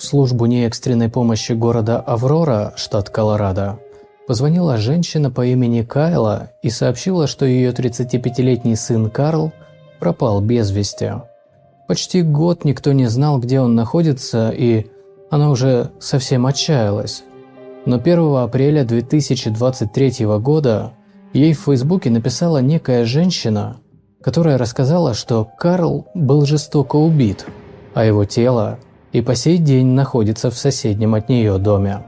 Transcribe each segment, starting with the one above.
В службу неэкстренной помощи города Аврора, штат Колорадо, позвонила женщина по имени Кайла и сообщила, что ее 35-летний сын Карл пропал без вести. Почти год никто не знал, где он находится, и она уже совсем отчаялась. Но 1 апреля 2023 года ей в Фейсбуке написала некая женщина, которая рассказала, что Карл был жестоко убит, а его тело и по сей день находится в соседнем от нее доме.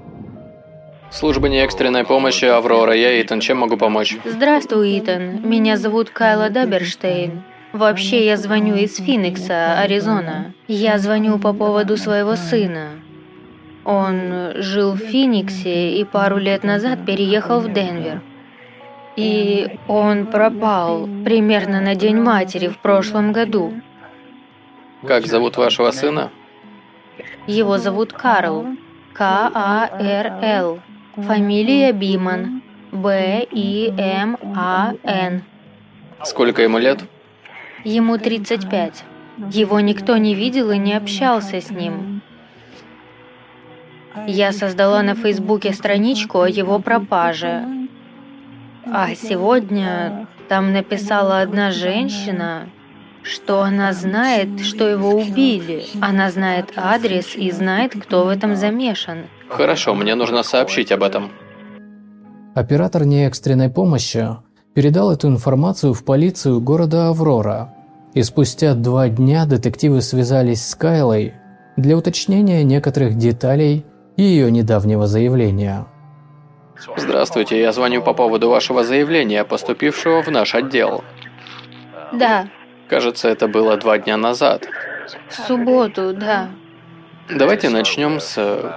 Служба неэкстренной помощи Аврора, я Итан, чем могу помочь? Здравствуй, Итан. Меня зовут Кайла Даберштейн. Вообще, я звоню из Финикса, Аризона. Я звоню по поводу своего сына. Он жил в Финиксе и пару лет назад переехал в Денвер. И он пропал примерно на День матери в прошлом году. Как зовут вашего сына? Его зовут Карл. К-А-Р-Л. Фамилия Биман. Б-И-М-А-Н. Сколько ему лет? Ему 35. Его никто не видел и не общался с ним. Я создала на Фейсбуке страничку о его пропаже. А сегодня там написала одна женщина, что она знает, что его убили. Она знает адрес и знает, кто в этом замешан. Хорошо, мне нужно сообщить об этом. Оператор неэкстренной помощи передал эту информацию в полицию города Аврора, и спустя два дня детективы связались с Кайлой для уточнения некоторых деталей ее недавнего заявления. Здравствуйте, я звоню по поводу вашего заявления, поступившего в наш отдел. Да, Кажется, это было два дня назад. в субботу, да. Давайте начнем с... э,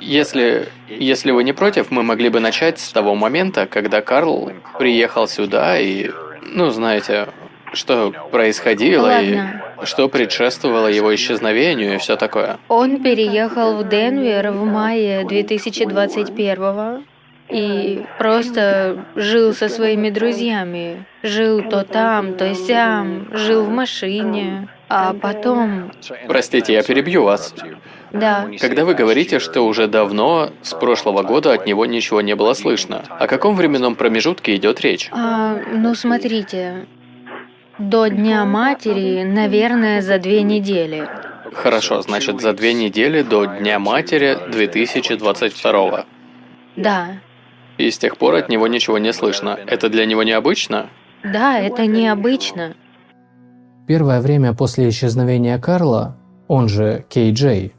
Если, если вы не против, мы могли бы начать с того момента, когда Карл приехал сюда и, ну, знаете, что происходило Ладно. и что предшествовало его исчезновению и все такое. Он переехал в Денвер в мае 2021 и просто жил со своими друзьями. Жил то там, то сям, жил в машине. А потом, Простите, я перебью вас. да, Когда вы говорите, что уже давно, с прошлого года от него ничего не было слышно, о каком временном промежутке идет речь? а, ну смотрите, до Дня Матери, наверное, за две недели. Хорошо, значит, за две недели до Дня Матери 2022 Да, И с тех пор от него ничего не слышно. Это для него необычно? да, это необычно. Первое время после исчезновения Карла, он же Кей Джей,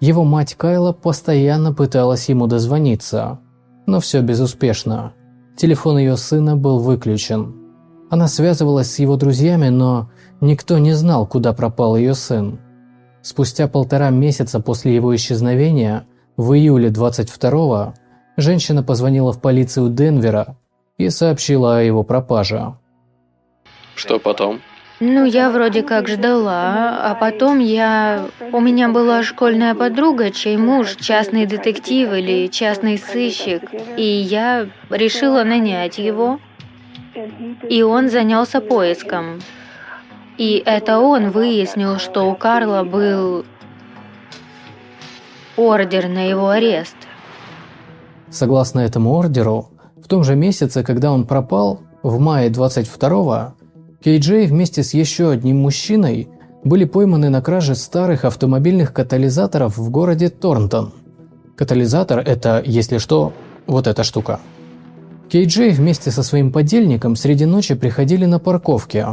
его мать Кайла постоянно пыталась ему дозвониться, но все безуспешно. Телефон ее сына был выключен. Она связывалась с его друзьями, но никто не знал, куда пропал ее сын. Спустя полтора месяца после его исчезновения, в июле 22-го, женщина позвонила в полицию Денвера и сообщила о его пропаже. Что потом? Ну, я вроде как ждала, а потом я... У меня была школьная подруга, чей муж частный детектив или частный сыщик, и я решила нанять его, и он занялся поиском. И это он выяснил, что у Карла был ордер на его арест. Согласно этому ордеру, в том же месяце, когда он пропал, в мае 22-го, Кей Джей вместе с еще одним мужчиной были пойманы на краже старых автомобильных катализаторов в городе Торнтон. Катализатор – это, если что, вот эта штука. Кей Джей вместе со своим подельником среди ночи приходили на парковке,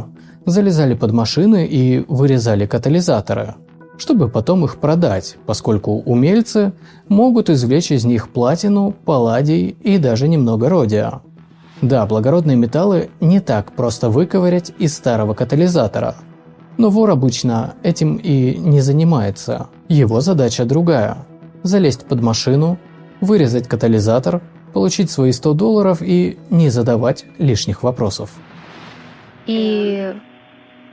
залезали под машины и вырезали катализаторы, чтобы потом их продать, поскольку умельцы могут извлечь из них платину, палладий и даже немного родия. Да, благородные металлы не так просто выковырять из старого катализатора. Но вор обычно этим и не занимается. Его задача другая – залезть под машину, вырезать катализатор, получить свои 100 долларов и не задавать лишних вопросов. И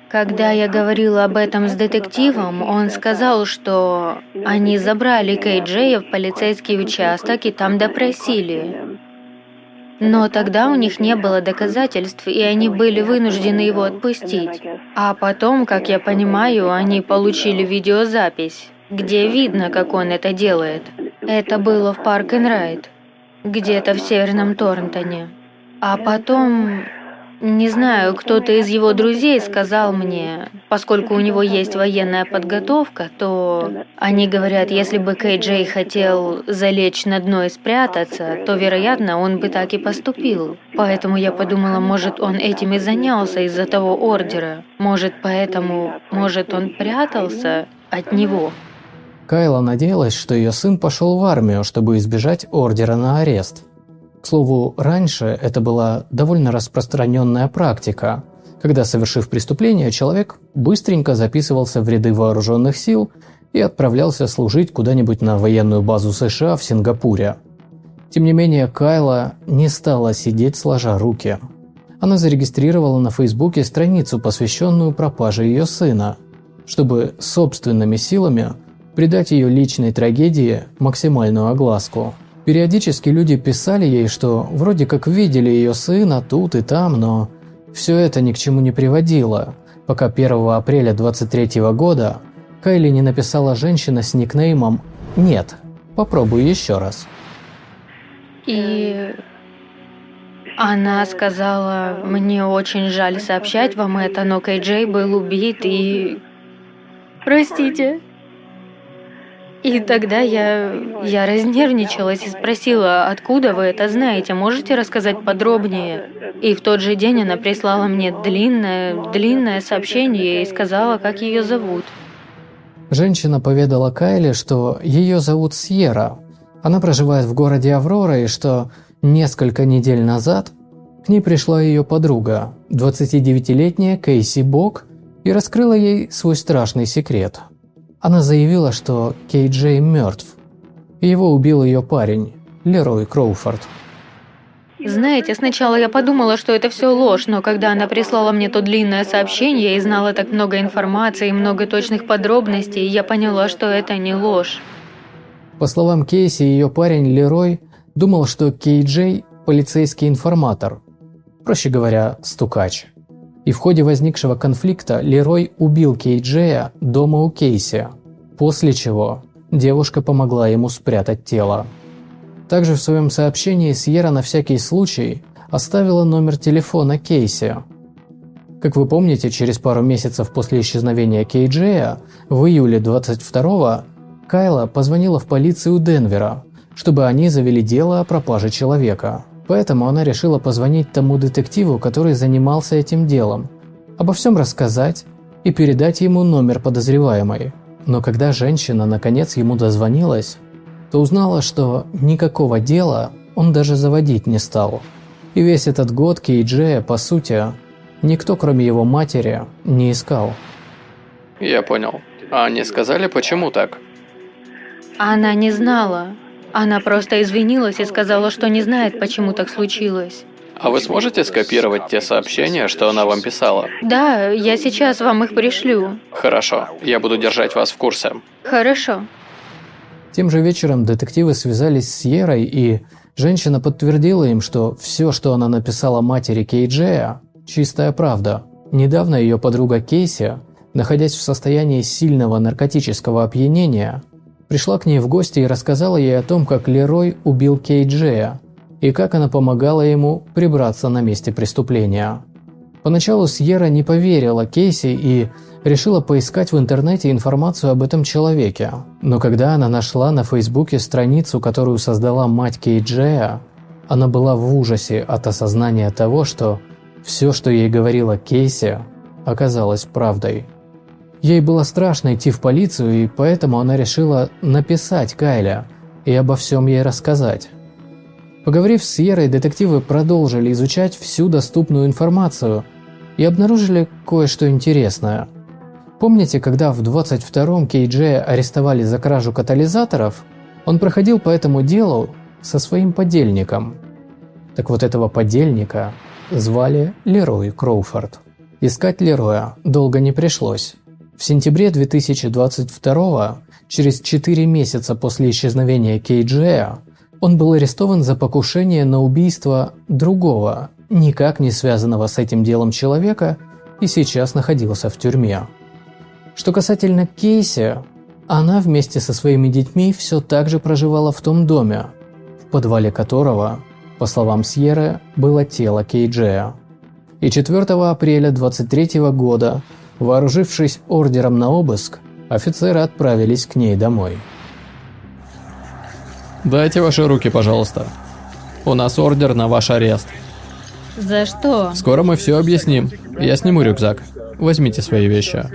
когда я говорила об этом с детективом, он сказал, что они забрали Кей Джея в полицейский участок и там допросили. Но тогда у них не было доказательств, и они были вынуждены его отпустить. А потом, как я понимаю, они получили видеозапись. где видно, как он это делает. Это было в Парк н Райд, где-то в Северном Торнтоне. А потом не знаю, кто-то из его друзей сказал мне, поскольку у него есть военная подготовка, то они говорят, если бы Кей Джей хотел залечь на дно и спрятаться, то, вероятно, он бы так и поступил. Поэтому я подумала, может, он этим и занялся из-за того ордера. Может, поэтому, может, он прятался от него. Кайла надеялась, что ее сын пошел в армию, чтобы избежать ордера на арест. К слову, раньше это была довольно распространенная практика, когда, совершив преступление, человек быстренько записывался в ряды вооруженных сил и отправлялся служить куда-нибудь на военную базу США в Сингапуре. Тем не менее, Кайла не стала сидеть сложа руки. Она зарегистрировала на Фейсбуке страницу, посвященную пропаже ее сына, чтобы собственными силами придать ее личной трагедии максимальную огласку. Периодически люди писали ей, что вроде как видели ее сына тут и там, но все это ни к чему не приводило, пока 1 апреля 23 года Кайли не написала женщина с никнеймом «Нет, попробуй еще раз». И она сказала, мне очень жаль сообщать вам это, но Кей Джей был убит и... Простите. И тогда я... я разнервничалась и спросила, откуда вы это знаете, можете рассказать подробнее? И в тот же день она прислала мне длинное, длинное сообщение и сказала, как ее зовут. Женщина поведала Кайле, что ее зовут Сьерра. Она проживает в городе Аврора и что несколько недель назад к ней пришла ее подруга, 29-летняя Кейси Бок, и раскрыла ей свой страшный секрет – она заявила, что Кей Джей мертв. И его убил ее парень, Лерой Кроуфорд. Знаете, сначала я подумала, что это все ложь, но когда она прислала мне то длинное сообщение и знала так много информации и много точных подробностей, я поняла, что это не ложь. По словам Кейси, ее парень Лерой думал, что Кей Джей – полицейский информатор. Проще говоря, стукач и в ходе возникшего конфликта Лерой убил Кейджея дома у Кейси, после чего девушка помогла ему спрятать тело. Также в своем сообщении Сьерра на всякий случай оставила номер телефона Кейси. Как вы помните, через пару месяцев после исчезновения Кейджея, в июле 22-го, Кайла позвонила в полицию Денвера, чтобы они завели дело о пропаже человека – Поэтому она решила позвонить тому детективу, который занимался этим делом, обо всем рассказать и передать ему номер подозреваемой. Но когда женщина наконец ему дозвонилась, то узнала, что никакого дела он даже заводить не стал. И весь этот год Кейджея, по сути, никто кроме его матери не искал. Я понял. А они сказали, почему так? Она не знала. Она просто извинилась и сказала, что не знает, почему так случилось. А вы сможете скопировать те сообщения, что она вам писала? Да, я сейчас вам их пришлю. Хорошо, я буду держать вас в курсе. Хорошо. Тем же вечером детективы связались с Ерой, и женщина подтвердила им, что все, что она написала матери Кейджея, чистая правда. Недавно ее подруга Кейси, находясь в состоянии сильного наркотического опьянения, пришла к ней в гости и рассказала ей о том, как Лерой убил Кей и как она помогала ему прибраться на месте преступления. Поначалу Сьерра не поверила Кейси и решила поискать в интернете информацию об этом человеке. Но когда она нашла на Фейсбуке страницу, которую создала мать Кей она была в ужасе от осознания того, что все, что ей говорила Кейси, оказалось правдой. Ей было страшно идти в полицию, и поэтому она решила написать Кайля и обо всем ей рассказать. Поговорив с Сьерой, детективы продолжили изучать всю доступную информацию и обнаружили кое-что интересное. Помните, когда в 22-м Кейджея арестовали за кражу катализаторов, он проходил по этому делу со своим подельником. Так вот этого подельника звали Лерой Кроуфорд. Искать Лероя долго не пришлось. В сентябре 2022 через 4 месяца после исчезновения Кейджея, он был арестован за покушение на убийство другого, никак не связанного с этим делом человека, и сейчас находился в тюрьме. Что касательно Кейси, Она вместе со своими детьми все так же проживала в том доме, в подвале которого, по словам Сьерры, было тело Кейджея. И 4 апреля 23 года, вооружившись ордером на обыск, офицеры отправились к ней домой. «Дайте ваши руки, пожалуйста. У нас ордер на ваш арест». За что? Скоро мы все объясним. Я сниму рюкзак. Возьмите свои вещи.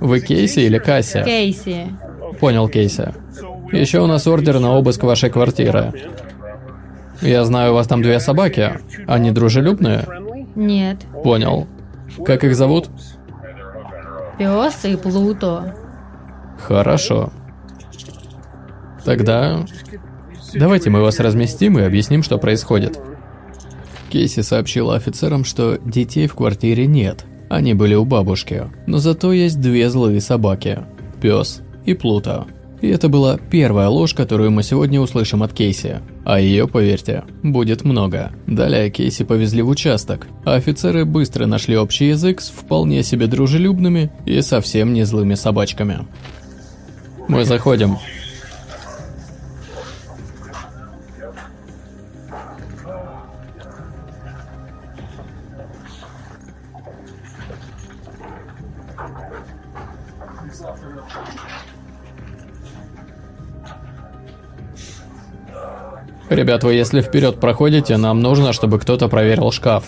Вы Кейси или Касси? Кейси. Понял, Кейси. Еще у нас ордер на обыск вашей квартиры. Я знаю, у вас там две собаки. Они дружелюбные? Нет. Понял. Как их зовут? Пес и Плуто. Хорошо. Тогда давайте мы вас разместим и объясним, что происходит. Кейси сообщила офицерам, что детей в квартире нет. Они были у бабушки. Но зато есть две злые собаки. Пес и Плуто. И это была первая ложь, которую мы сегодня услышим от Кейси. А ее, поверьте, будет много. Далее Кейси повезли в участок, а офицеры быстро нашли общий язык с вполне себе дружелюбными и совсем не злыми собачками. Мы заходим. Ребят, вы если вперед проходите, нам нужно, чтобы кто-то проверил шкаф.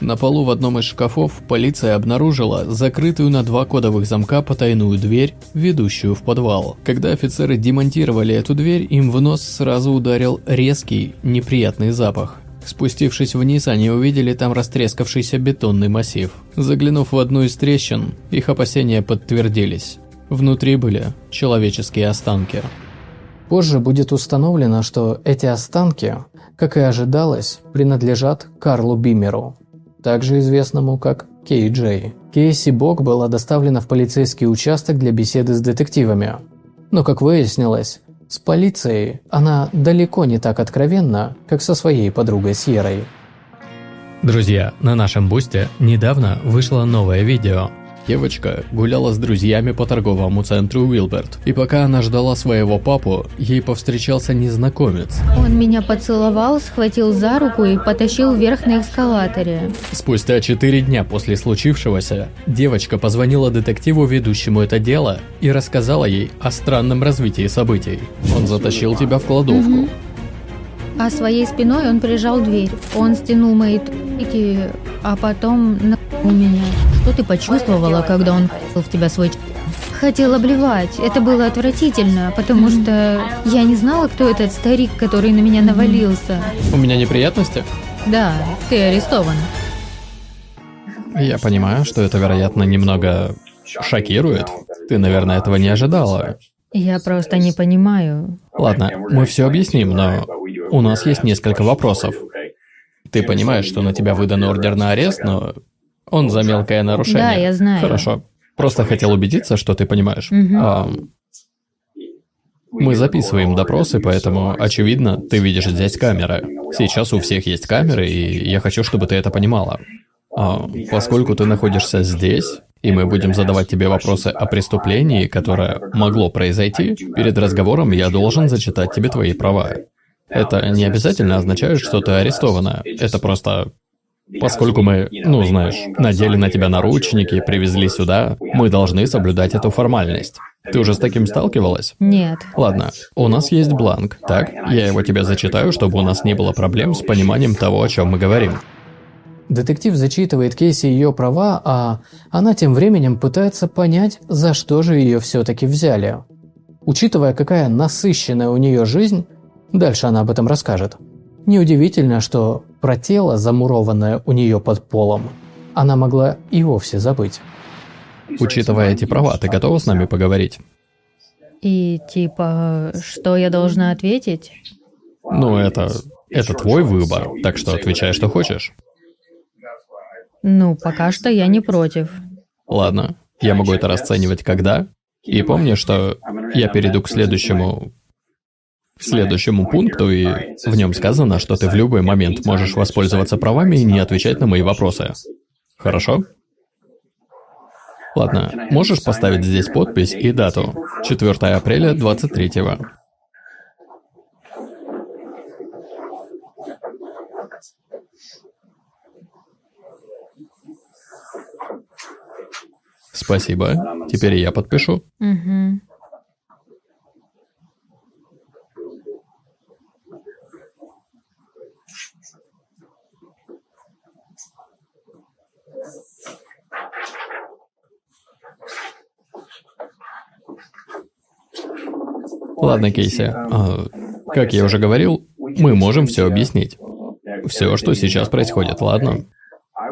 На полу в одном из шкафов полиция обнаружила закрытую на два кодовых замка потайную дверь, ведущую в подвал. Когда офицеры демонтировали эту дверь, им в нос сразу ударил резкий, неприятный запах. Спустившись вниз, они увидели там растрескавшийся бетонный массив. Заглянув в одну из трещин, их опасения подтвердились. Внутри были человеческие останки. Позже будет установлено, что эти останки, как и ожидалось, принадлежат Карлу Бимеру, также известному как Кей Джей. Кейси Бок была доставлена в полицейский участок для беседы с детективами. Но, как выяснилось, с полицией она далеко не так откровенна, как со своей подругой Сьерой. Друзья, на нашем бусте недавно вышло новое видео – Девочка гуляла с друзьями по торговому центру Уилберт, и пока она ждала своего папу, ей повстречался незнакомец. Он меня поцеловал, схватил за руку и потащил вверх на эскалаторе. Спустя четыре дня после случившегося, девочка позвонила детективу, ведущему это дело, и рассказала ей о странном развитии событий. Он затащил тебя в кладовку. Угу. А своей спиной он прижал дверь. Он стянул мои трусики, а потом у меня. Что ты почувствовала, когда он в тебя свой Хотела блевать. Это было отвратительно, потому что я не знала, кто этот старик, который на меня навалился. У меня неприятности? Да, ты арестован. Я понимаю, что это, вероятно, немного шокирует. Ты, наверное, этого не ожидала. Я просто не понимаю. Ладно, мы все объясним, но у нас есть несколько вопросов. Ты понимаешь, что на тебя выдан ордер на арест, но он за мелкое нарушение. Да, я знаю. Хорошо. Просто хотел убедиться, что ты понимаешь. Угу. А, мы записываем допросы, поэтому, очевидно, ты видишь здесь камеры. Сейчас у всех есть камеры, и я хочу, чтобы ты это понимала. А, поскольку ты находишься здесь, и мы будем задавать тебе вопросы о преступлении, которое могло произойти, перед разговором я должен зачитать тебе твои права. Это не обязательно означает, что ты арестована. Это просто Поскольку мы, ну знаешь, надели на тебя наручники, привезли сюда, мы должны соблюдать эту формальность. Ты уже с таким сталкивалась? Нет. Ладно, у нас есть бланк, так? Я его тебе зачитаю, чтобы у нас не было проблем с пониманием того, о чем мы говорим. Детектив зачитывает Кейси ее права, а она тем временем пытается понять, за что же ее все-таки взяли. Учитывая, какая насыщенная у нее жизнь, дальше она об этом расскажет. Неудивительно, что про тело, замурованное у нее под полом, она могла и вовсе забыть. Учитывая эти права, ты готова с нами поговорить? И типа, что я должна ответить? Ну, это... это твой выбор, так что отвечай, что хочешь. Ну, пока что я не против. Ладно, я могу это расценивать когда? И помни, что я перейду к следующему к следующему пункту, и в нем сказано, что ты в любой момент можешь воспользоваться правами и не отвечать на мои вопросы. Хорошо? Ладно, можешь поставить здесь подпись и дату? 4 апреля 23 -го. Спасибо. Теперь я подпишу. Угу. Ладно, Кейси. А, как я уже говорил, мы можем все объяснить. Все, что сейчас происходит, ладно?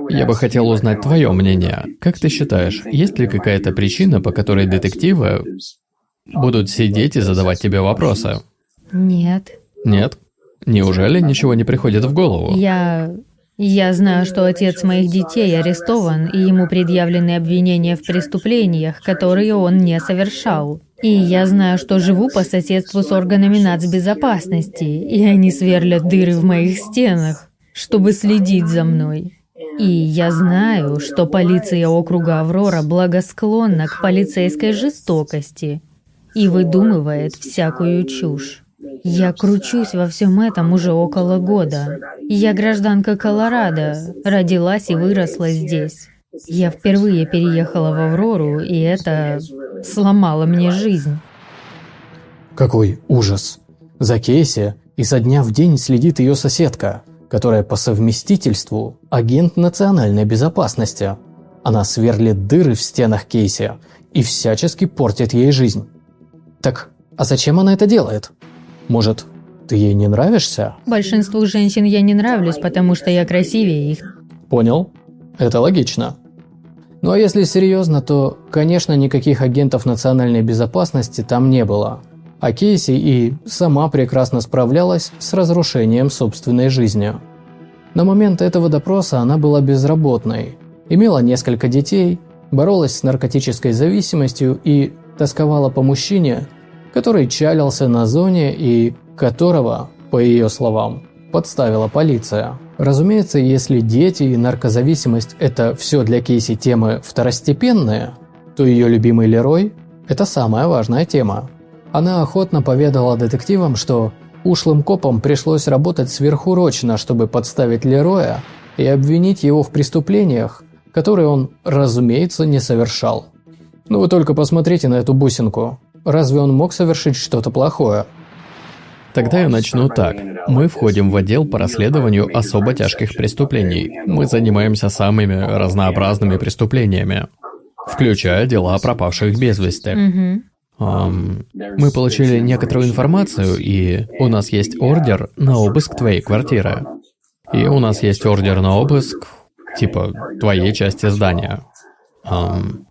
Я бы хотел узнать твое мнение. Как ты считаешь, есть ли какая-то причина, по которой детективы будут сидеть и задавать тебе вопросы? Нет. Нет? Неужели ничего не приходит в голову? Я... Я знаю, что отец моих детей арестован, и ему предъявлены обвинения в преступлениях, которые он не совершал. И я знаю, что живу по соседству с органами нацбезопасности, и они сверлят дыры в моих стенах, чтобы следить за мной. И я знаю, что полиция округа Аврора благосклонна к полицейской жестокости и выдумывает всякую чушь. Я кручусь во всем этом уже около года. Я гражданка Колорадо, родилась и выросла здесь. Я впервые переехала в Аврору, и это сломало мне жизнь. Какой ужас. За Кейси и со дня в день следит ее соседка – которая по совместительству агент национальной безопасности. Она сверлит дыры в стенах Кейси и всячески портит ей жизнь. Так, а зачем она это делает? Может, ты ей не нравишься? Большинству женщин я не нравлюсь, потому что я красивее их. Понял. Это логично. Ну а если серьезно, то, конечно, никаких агентов национальной безопасности там не было – а Кейси и сама прекрасно справлялась с разрушением собственной жизни. На момент этого допроса она была безработной, имела несколько детей, боролась с наркотической зависимостью и тосковала по мужчине, который чалился на зоне и которого, по ее словам, подставила полиция. Разумеется, если дети и наркозависимость – это все для Кейси темы второстепенные, то ее любимый Лерой – это самая важная тема. Она охотно поведала детективам, что ушлым копам пришлось работать сверхурочно, чтобы подставить Лероя и обвинить его в преступлениях, которые он, разумеется, не совершал. Ну вы только посмотрите на эту бусинку. Разве он мог совершить что-то плохое? Тогда я начну так. Мы входим в отдел по расследованию особо тяжких преступлений. Мы занимаемся самыми разнообразными преступлениями, включая дела пропавших без вести. Um, мы получили некоторую информацию, и у нас есть ордер на обыск твоей квартиры. И у нас есть ордер на обыск, типа, твоей части здания. Um,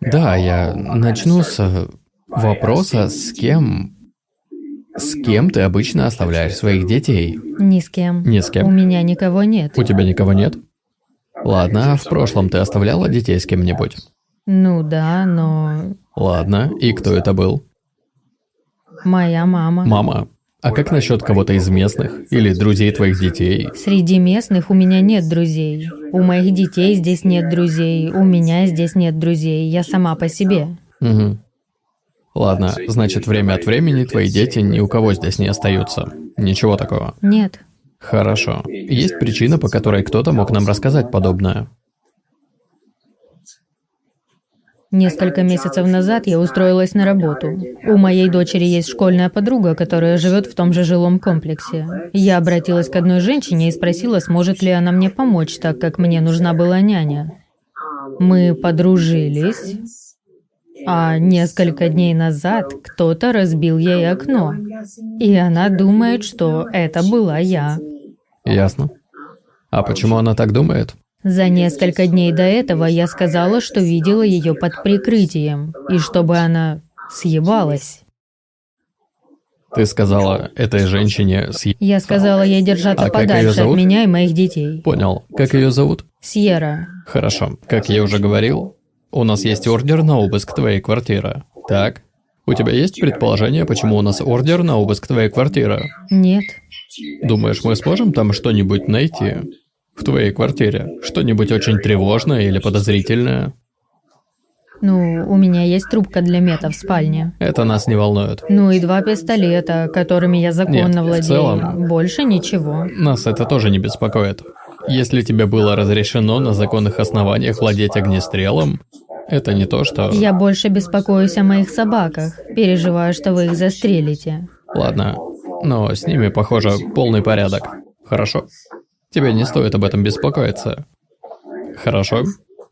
да, я начну с вопроса, с кем... С кем ты обычно оставляешь своих детей? Ни с кем. Ни с кем? У меня никого нет. У тебя никого нет? Ладно, а в прошлом ты оставляла детей с кем-нибудь? Ну да, но Ладно, и кто это был? Моя мама. Мама. А как насчет кого-то из местных или друзей твоих детей? Среди местных у меня нет друзей. У моих детей здесь нет друзей. У меня здесь нет друзей. Я сама по себе. Угу. Ладно, значит, время от времени твои дети ни у кого здесь не остаются. Ничего такого. Нет. Хорошо. Есть причина, по которой кто-то мог нам рассказать подобное. Несколько месяцев назад я устроилась на работу. У моей дочери есть школьная подруга, которая живет в том же жилом комплексе. Я обратилась к одной женщине и спросила, сможет ли она мне помочь, так как мне нужна была няня. Мы подружились, а несколько дней назад кто-то разбил ей окно. И она думает, что это была я. Ясно. А почему она так думает? За несколько дней до этого я сказала, что видела ее под прикрытием, и чтобы она съебалась. Ты сказала этой женщине съ... Я сказала ей держаться А подальше от меня и моих детей. Понял. Как ее зовут? Сьерра. Хорошо. Как я уже говорил, у нас есть ордер на обыск твоей квартиры. Так? У тебя есть предположение, почему у нас ордер на обыск твоей квартиры? Нет. Думаешь, мы сможем там что-нибудь найти? В твоей квартире? Что-нибудь очень тревожное или подозрительное? Ну, у меня есть трубка для мета в спальне. Это нас не волнует. Ну и два пистолета, которыми я законно Нет, в владею. целом- Больше ничего. Нас это тоже не беспокоит. Если тебе было разрешено на законных основаниях владеть огнестрелом, это не то, что... Я больше беспокоюсь о моих собаках. Переживаю, что вы их застрелите. Ладно, но с ними, похоже, полный порядок. Хорошо? Тебе не стоит об этом беспокоиться. Хорошо?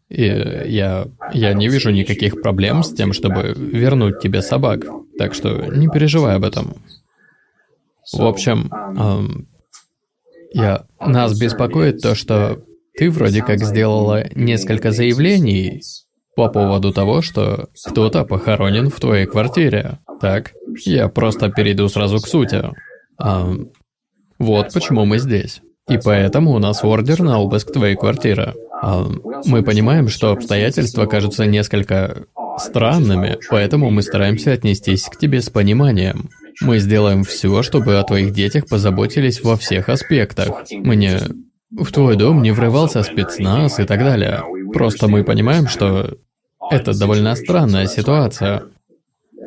И я... я не вижу никаких проблем с тем, чтобы вернуть тебе собак. Так что не переживай об этом. В общем, эм, я... Нас беспокоит то, что ты вроде как сделала несколько заявлений по поводу того, что кто-то похоронен в твоей квартире. Так? Я просто перейду сразу к сути. Ам, вот почему мы здесь. И поэтому у нас ордер на обыск твоей квартиры. Ам, мы понимаем, что обстоятельства кажутся несколько странными, поэтому мы стараемся отнестись к тебе с пониманием. Мы сделаем все, чтобы о твоих детях позаботились во всех аспектах. Мы не... В твой дом не врывался спецназ и так далее. Просто мы понимаем, что это довольно странная ситуация.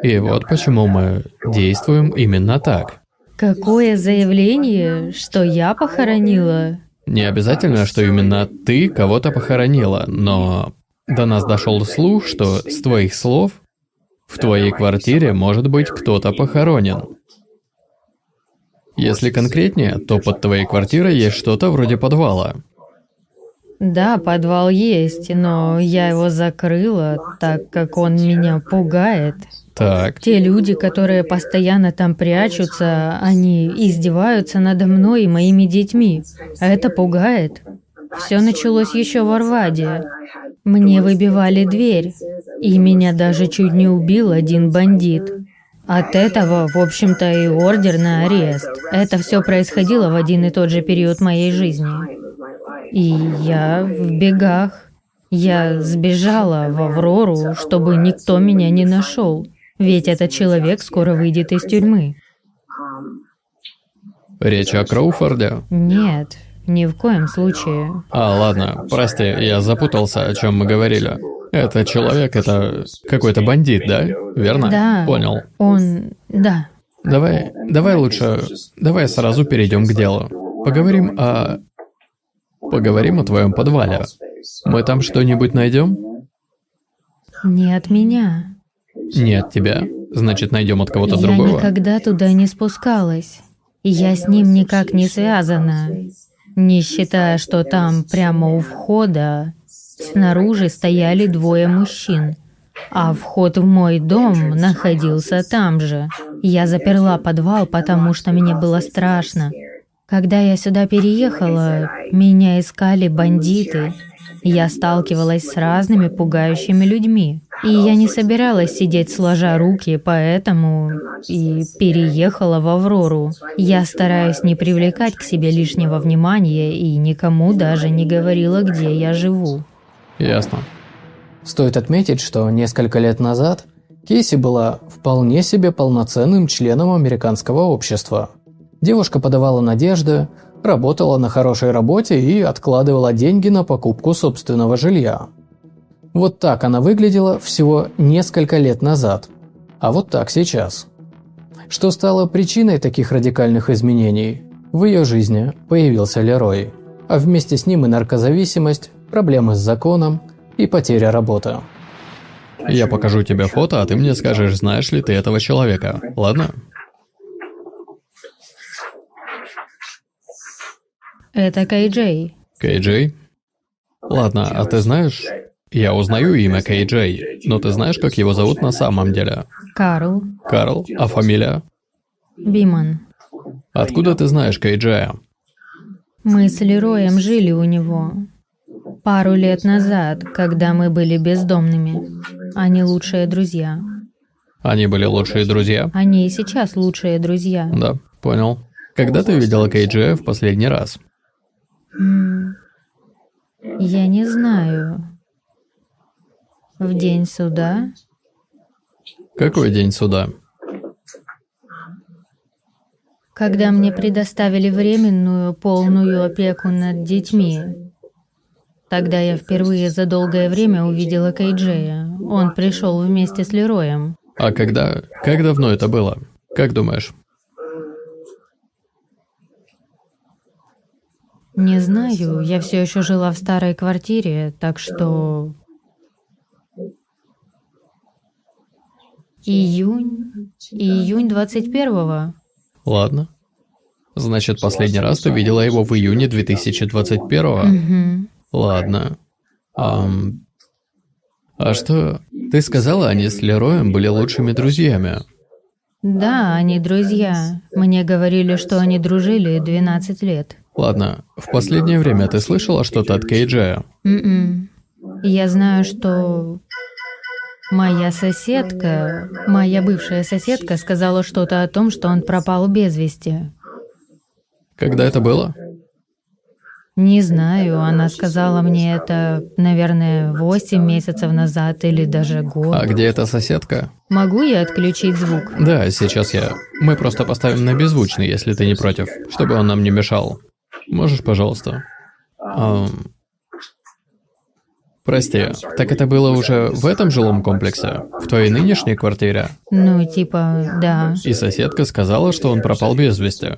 И вот почему мы действуем именно так. Какое заявление, что я похоронила? Не обязательно, что именно ты кого-то похоронила, но до нас дошел слух, что с твоих слов в твоей квартире может быть кто-то похоронен. Если конкретнее, то под твоей квартирой есть что-то вроде подвала. Да, подвал есть, но я его закрыла, так как он меня пугает. Так, Те люди, которые постоянно там прячутся, они издеваются надо мной и моими детьми. А это пугает. Все началось еще в Арваде. Мне выбивали дверь, и меня даже чуть не убил один бандит. От этого, в общем-то, и ордер на арест. Это все происходило в один и тот же период моей жизни. И я в бегах. Я сбежала в Аврору, чтобы никто меня не нашел. Ведь этот человек скоро выйдет из тюрьмы. речь о Кроуфорде? Нет, ни в коем случае. А, ладно, прости, я запутался, о чем мы говорили. Это человек, это какой-то бандит, да? Верно? Да. Понял. Он... Да. Давай, давай лучше, давай сразу перейдем к делу. Поговорим о... Поговорим о твоем подвале. Мы там что-нибудь найдем? Не от меня. Не от тебя? Значит, найдем от кого-то Я другого? никогда туда не спускалась. И я с ним никак не связана. Не считая, что там прямо у входа снаружи стояли двое мужчин. А вход в мой дом находился там же. Я заперла подвал, потому что мне было страшно. Когда я сюда переехала, меня искали бандиты. Я сталкивалась с разными пугающими людьми. И я не собиралась сидеть сложа руки, поэтому и переехала в Аврору. Я стараюсь не привлекать к себе лишнего внимания и никому даже не говорила, где я живу. Ясно. Стоит отметить, что несколько лет назад Кейси была вполне себе полноценным членом американского общества. Девушка подавала надежды, работала на хорошей работе и откладывала деньги на покупку собственного жилья. Вот так она выглядела всего несколько лет назад, а вот так сейчас. Что стало причиной таких радикальных изменений? В ее жизни появился Лерой, а вместе с ним и наркозависимость, проблемы с законом и потеря работы. Я покажу тебе фото, а ты мне скажешь, знаешь ли ты этого человека. Ладно? Это Кей Джей. Кей Джей? Ладно, а ты знаешь... Я узнаю имя Кей Джей, но ты знаешь, как его зовут на самом деле? Карл. Карл? А фамилия? Биман. Откуда ты знаешь Кей Джея? Мы с Лероем жили у него. Пару лет назад, когда мы были бездомными. Они лучшие друзья. Они были лучшие друзья? Они и сейчас лучшие друзья. Да, понял. Когда ты видела Кей Джея в последний раз? Я не знаю. В день суда? Какой день суда? Когда мне предоставили временную полную опеку над детьми. Тогда я впервые за долгое время увидела Кейджея. он пришел вместе с Лероем. А когда... Как давно это было? Как думаешь? Не знаю, я все еще жила в старой квартире, так что... Июнь... Июнь 21-го. Ладно. Значит, последний раз ты видела его в июне 2021-го? Угу. Ладно. Ам... А что... Ты сказала, они с Лероем были лучшими друзьями. Да, они друзья. Мне говорили, что они дружили 12 лет. Ладно, в последнее время ты слышала что-то от Кейджея? М-м. Я знаю, что моя соседка, моя бывшая соседка сказала что-то о том, что он пропал без вести. Когда это было? Не знаю, она сказала мне это, наверное, 8 месяцев назад или даже год. А где эта соседка? Могу я отключить звук? Да, сейчас я. Мы просто поставим на беззвучный, если ты не против, чтобы он нам не мешал. Можешь, пожалуйста? Ам... Прости, так это было уже в этом жилом комплексе? В твоей нынешней квартире? Ну, типа, да. И соседка сказала, что он пропал без вести.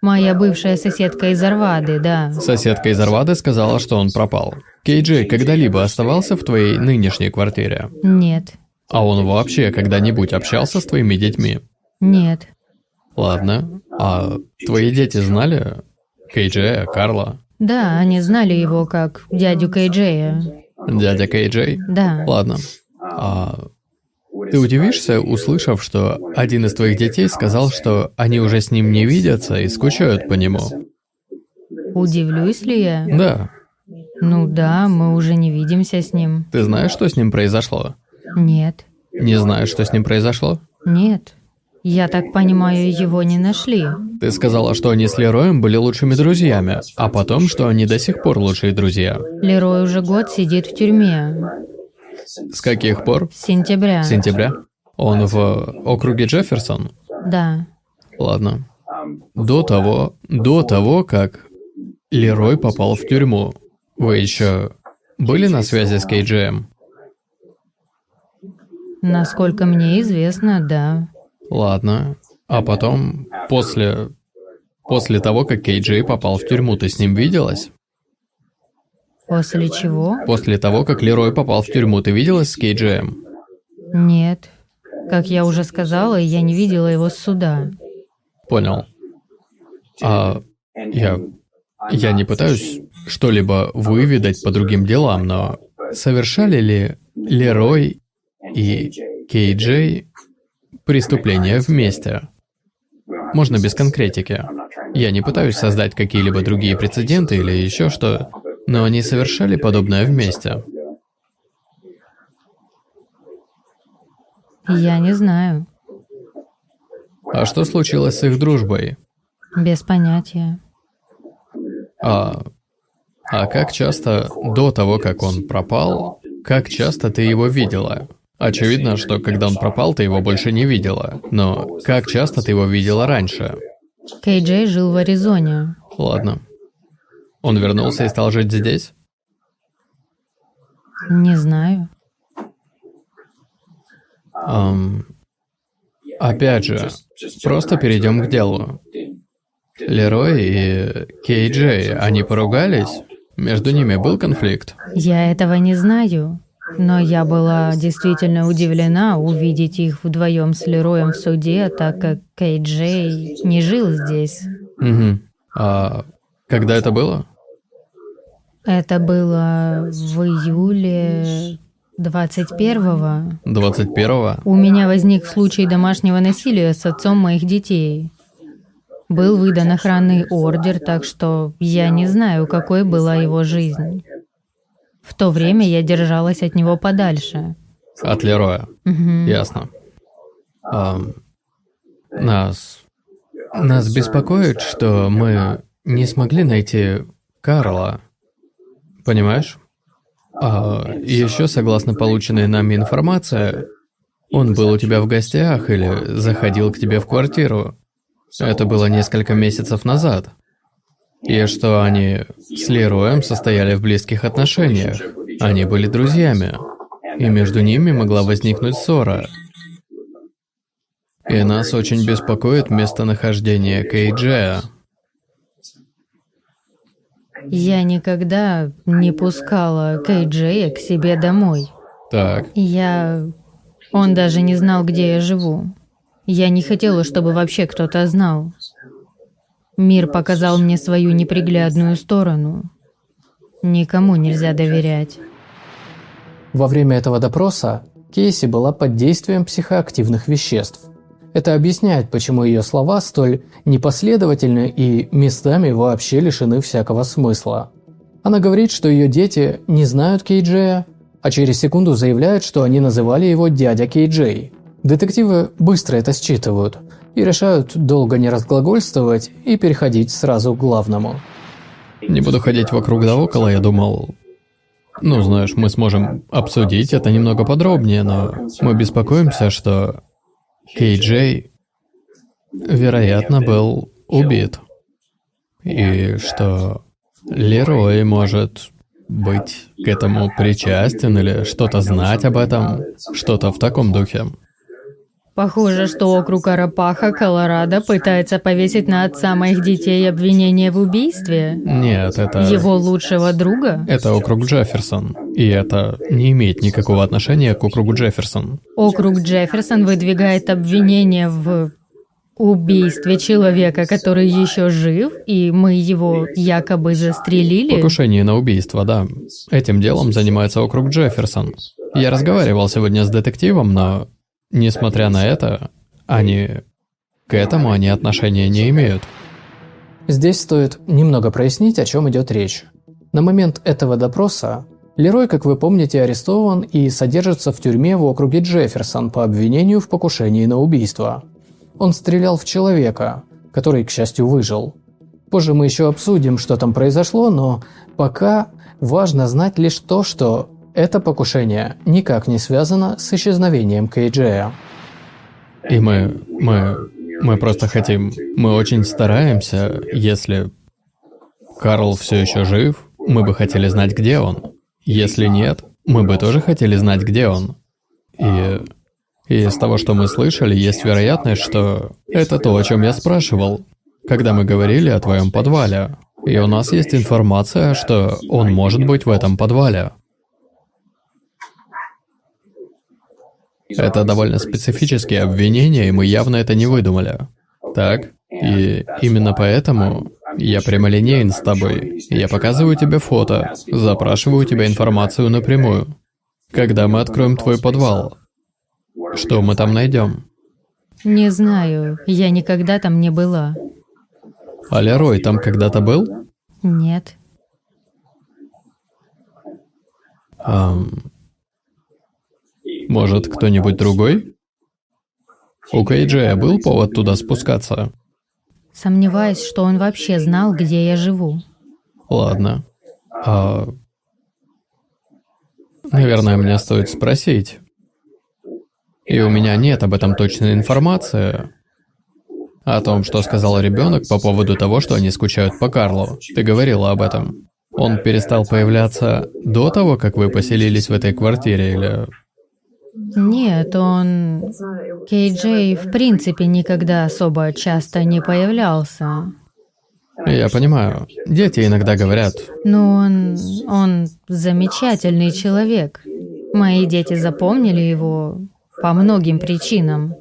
Моя бывшая соседка из Арвады, да. Соседка из Арвады сказала, что он пропал. Кейджей когда-либо оставался в твоей нынешней квартире? Нет. А он вообще когда-нибудь общался с твоими детьми? Нет. Ладно. А твои дети знали Кейджея, Карла? Да, они знали его как дядю Кейджея. Дядя Кейджей? Да. Ладно. А ты удивишься, услышав, что один из твоих детей сказал, что они уже с ним не видятся и скучают по нему? Удивлюсь ли я? Да. Ну да, мы уже не видимся с ним. Ты знаешь, что с ним произошло? Нет. Не знаешь, что с ним произошло? Нет. Я так понимаю, его не нашли. Ты сказала, что они с Лероем были лучшими друзьями, а потом, что они до сих пор лучшие друзья. Лерой уже год сидит в тюрьме. С каких пор? С сентября. Сентября? Он в округе Джефферсон? Да. Ладно. До того, до того, как Лерой попал в тюрьму, вы еще были на связи с Кейджеем? Насколько мне известно, да. Ладно. А потом, после... После того, как Кейджей попал в тюрьму, ты с ним виделась? После чего? После того, как Лерой попал в тюрьму, ты виделась с Кейджеем? Нет. Как я уже сказала, я не видела его с суда. Понял. А я... Я не пытаюсь что-либо выведать по другим делам, но совершали ли Лерой и Кейджей преступления вместе? Можно без конкретики. Я не пытаюсь создать какие-либо другие прецеденты или еще что, но они совершали подобное вместе. Я не знаю. А что случилось с их дружбой? Без понятия. А, а как часто до того, как он пропал, как часто ты его видела? Очевидно, что когда он пропал, ты его больше не видела. Но как часто ты его видела раньше? Кей Джей жил в Аризоне. Ладно. Он вернулся и стал жить здесь? Не знаю. Ам, опять же, просто перейдем к делу. Лерой и Кей Джей, они поругались? Между ними был конфликт? Я этого не знаю. Но я была действительно удивлена увидеть их вдвоем с Лероем в суде, так как Кей Джей не жил здесь. Угу. А когда это было? Это было в июле 21-го. 21-го? У меня возник случай домашнего насилия с отцом моих детей. Был выдан охранный ордер, так что я не знаю, какой была его жизнь. В то время я держалась от него подальше. От Лероя? Мгм. Ясно. Ам, нас... Нас беспокоит, что мы не смогли найти Карла. Понимаешь? А еще, согласно полученной нами информации, он был у тебя в гостях или заходил к тебе в квартиру. Это было несколько месяцев назад. И что они с Лероем состояли в близких отношениях. Они были друзьями. и между ними могла возникнуть ссора. И нас очень беспокоит местонахождение Кейджея. Я никогда не пускала Кейджея к себе домой. Так, Я... Он даже не знал, где я живу. Я не хотела, чтобы вообще кто-то знал. Мир показал мне свою неприглядную сторону. Никому нельзя доверять. Во время этого допроса Кейси была под действием психоактивных веществ. Это объясняет, почему ее слова столь непоследовательны и местами вообще лишены всякого смысла. Она говорит, что ее дети не знают Кейджея, а через секунду заявляет, что они называли его дядя Кейджей. Детективы быстро это считывают и решают долго не разглагольствовать и переходить сразу к главному. не буду ходить вокруг да около, я думал... Ну, знаешь, мы сможем обсудить это немного подробнее, но мы беспокоимся, что Кей Джей, вероятно, был убит. И что Лерой может быть к этому причастен или что-то знать об этом, что-то в таком духе. Похоже, что округ Арапаха, Колорадо, пытается повесить на отца моих детей обвинение в убийстве. Нет, это... Его лучшего друга? Это округ Джефферсон. И это не имеет никакого отношения к округу Джефферсон. Округ Джефферсон выдвигает обвинение в убийстве человека, который еще жив, и мы его якобы застрелили. Покушение на убийство, да. Этим делом занимается округ Джефферсон. Я разговаривал сегодня с детективом, но, несмотря на это, они... К этому они отношения не имеют. Здесь стоит немного прояснить, о чем идет речь. На момент этого допроса Лерой, как вы помните, арестован и содержится в тюрьме в округе Джефферсон по обвинению в покушении на убийство. Он стрелял в человека, который, к счастью, выжил. Позже мы еще обсудим, что там произошло, но пока важно знать лишь то, что это покушение никак не связано с исчезновением Кейджея. И мы... мы... мы просто хотим... Мы очень стараемся, если... Карл все еще жив, мы бы хотели знать, где он. Если нет, мы бы тоже хотели знать, где он. И... И из того, что мы слышали, есть вероятность, что это то, о чем я спрашивал, когда мы говорили о твоем подвале. И у нас есть информация, что он может быть в этом подвале. Это довольно специфические обвинения, и мы явно это не выдумали. Так? И именно поэтому я прямолинеен с тобой. Я показываю тебе фото, запрашиваю у тебя информацию напрямую. Когда мы откроем твой подвал, что мы там найдем? Не знаю, я никогда там не была. А Лерой там когда-то был? Нет. Ам, может, кто-нибудь другой? У Кейджея был повод туда спускаться? Сомневаюсь, что он вообще знал, где я живу. Ладно. А... Наверное, мне стоит спросить. И у меня нет об этом точной информации. О том, что сказал ребенок по поводу того, что они скучают по Карлу. Ты говорила об этом. Он перестал появляться до того, как вы поселились в этой квартире, или... Нет, он... Кей Джей в принципе никогда особо часто не появлялся. Я понимаю. Дети иногда говорят, Но он... он замечательный человек. Мои дети запомнили его по многим причинам.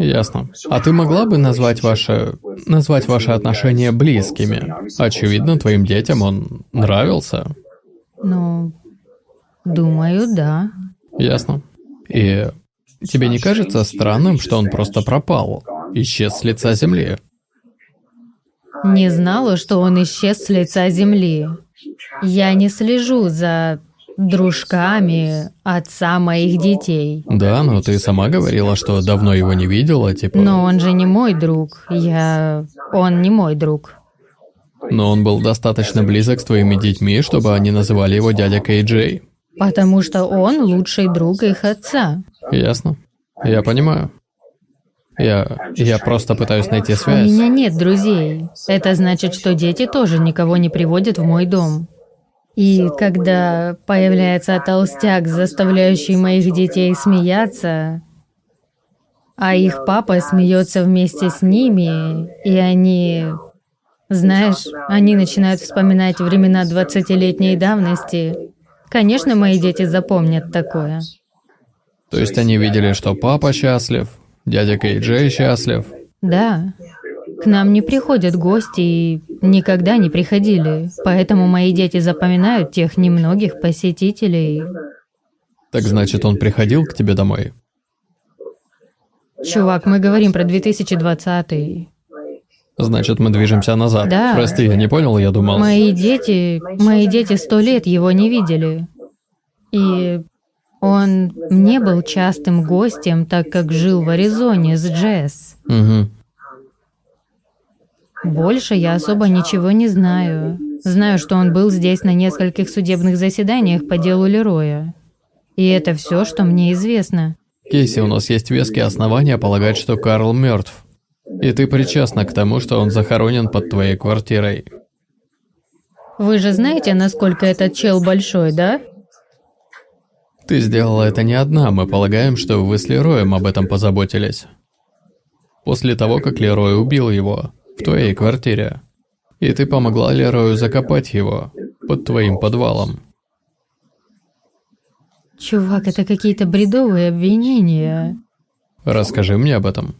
Ясно. А ты могла бы назвать ваши... назвать ваши отношения близкими? Очевидно, твоим детям он нравился. Ну, думаю, да. Ясно. И тебе не кажется странным, что он просто пропал? Исчез с лица земли? Не знала, что он исчез с лица земли. Я не слежу за дружками отца моих детей. Да, но ты сама говорила, что давно его не видела, типа... Но он же не мой друг. Я... Он не мой друг. Но он был достаточно близок с твоими детьми, чтобы они называли его дядя Кей Джей. Потому что он лучший друг их отца. Ясно. Я понимаю. Я... я просто пытаюсь найти У связь. меня нет друзей. Это значит, что дети тоже никого не приводят в мой дом. И когда появляется толстяк, заставляющий моих детей смеяться, а их папа смеется вместе с ними, и они, знаешь, они начинают вспоминать времена 20-летней давности. Конечно, мои дети запомнят такое. То есть они видели, что папа счастлив, дядя Кей Джей счастлив? Да. К нам не приходят гости и никогда не приходили, поэтому мои дети запоминают тех немногих посетителей. Так значит, он приходил к тебе домой? Чувак, мы говорим про 2020. Значит, мы движемся назад. Да. Прости, я не понял, я думал. Мои дети, мои дети сто лет его не видели. И он не был частым гостем, так как жил в Аризоне с Джесс. Угу. Больше я особо ничего не знаю. Знаю, что он был здесь на нескольких судебных заседаниях по делу Лероя. И это все, что мне известно. Кейси, у нас есть веские основания полагать, что Карл мертв. И ты причастна к тому, что он захоронен под твоей квартирой. Вы же знаете, насколько этот чел большой, да? Ты сделала это не одна, мы полагаем, что вы с Лероем об этом позаботились. После того, как Лерой убил его, в твоей квартире. И ты помогла Лерою закопать его под твоим подвалом. Чувак, это какие-то бредовые обвинения. Расскажи мне об этом.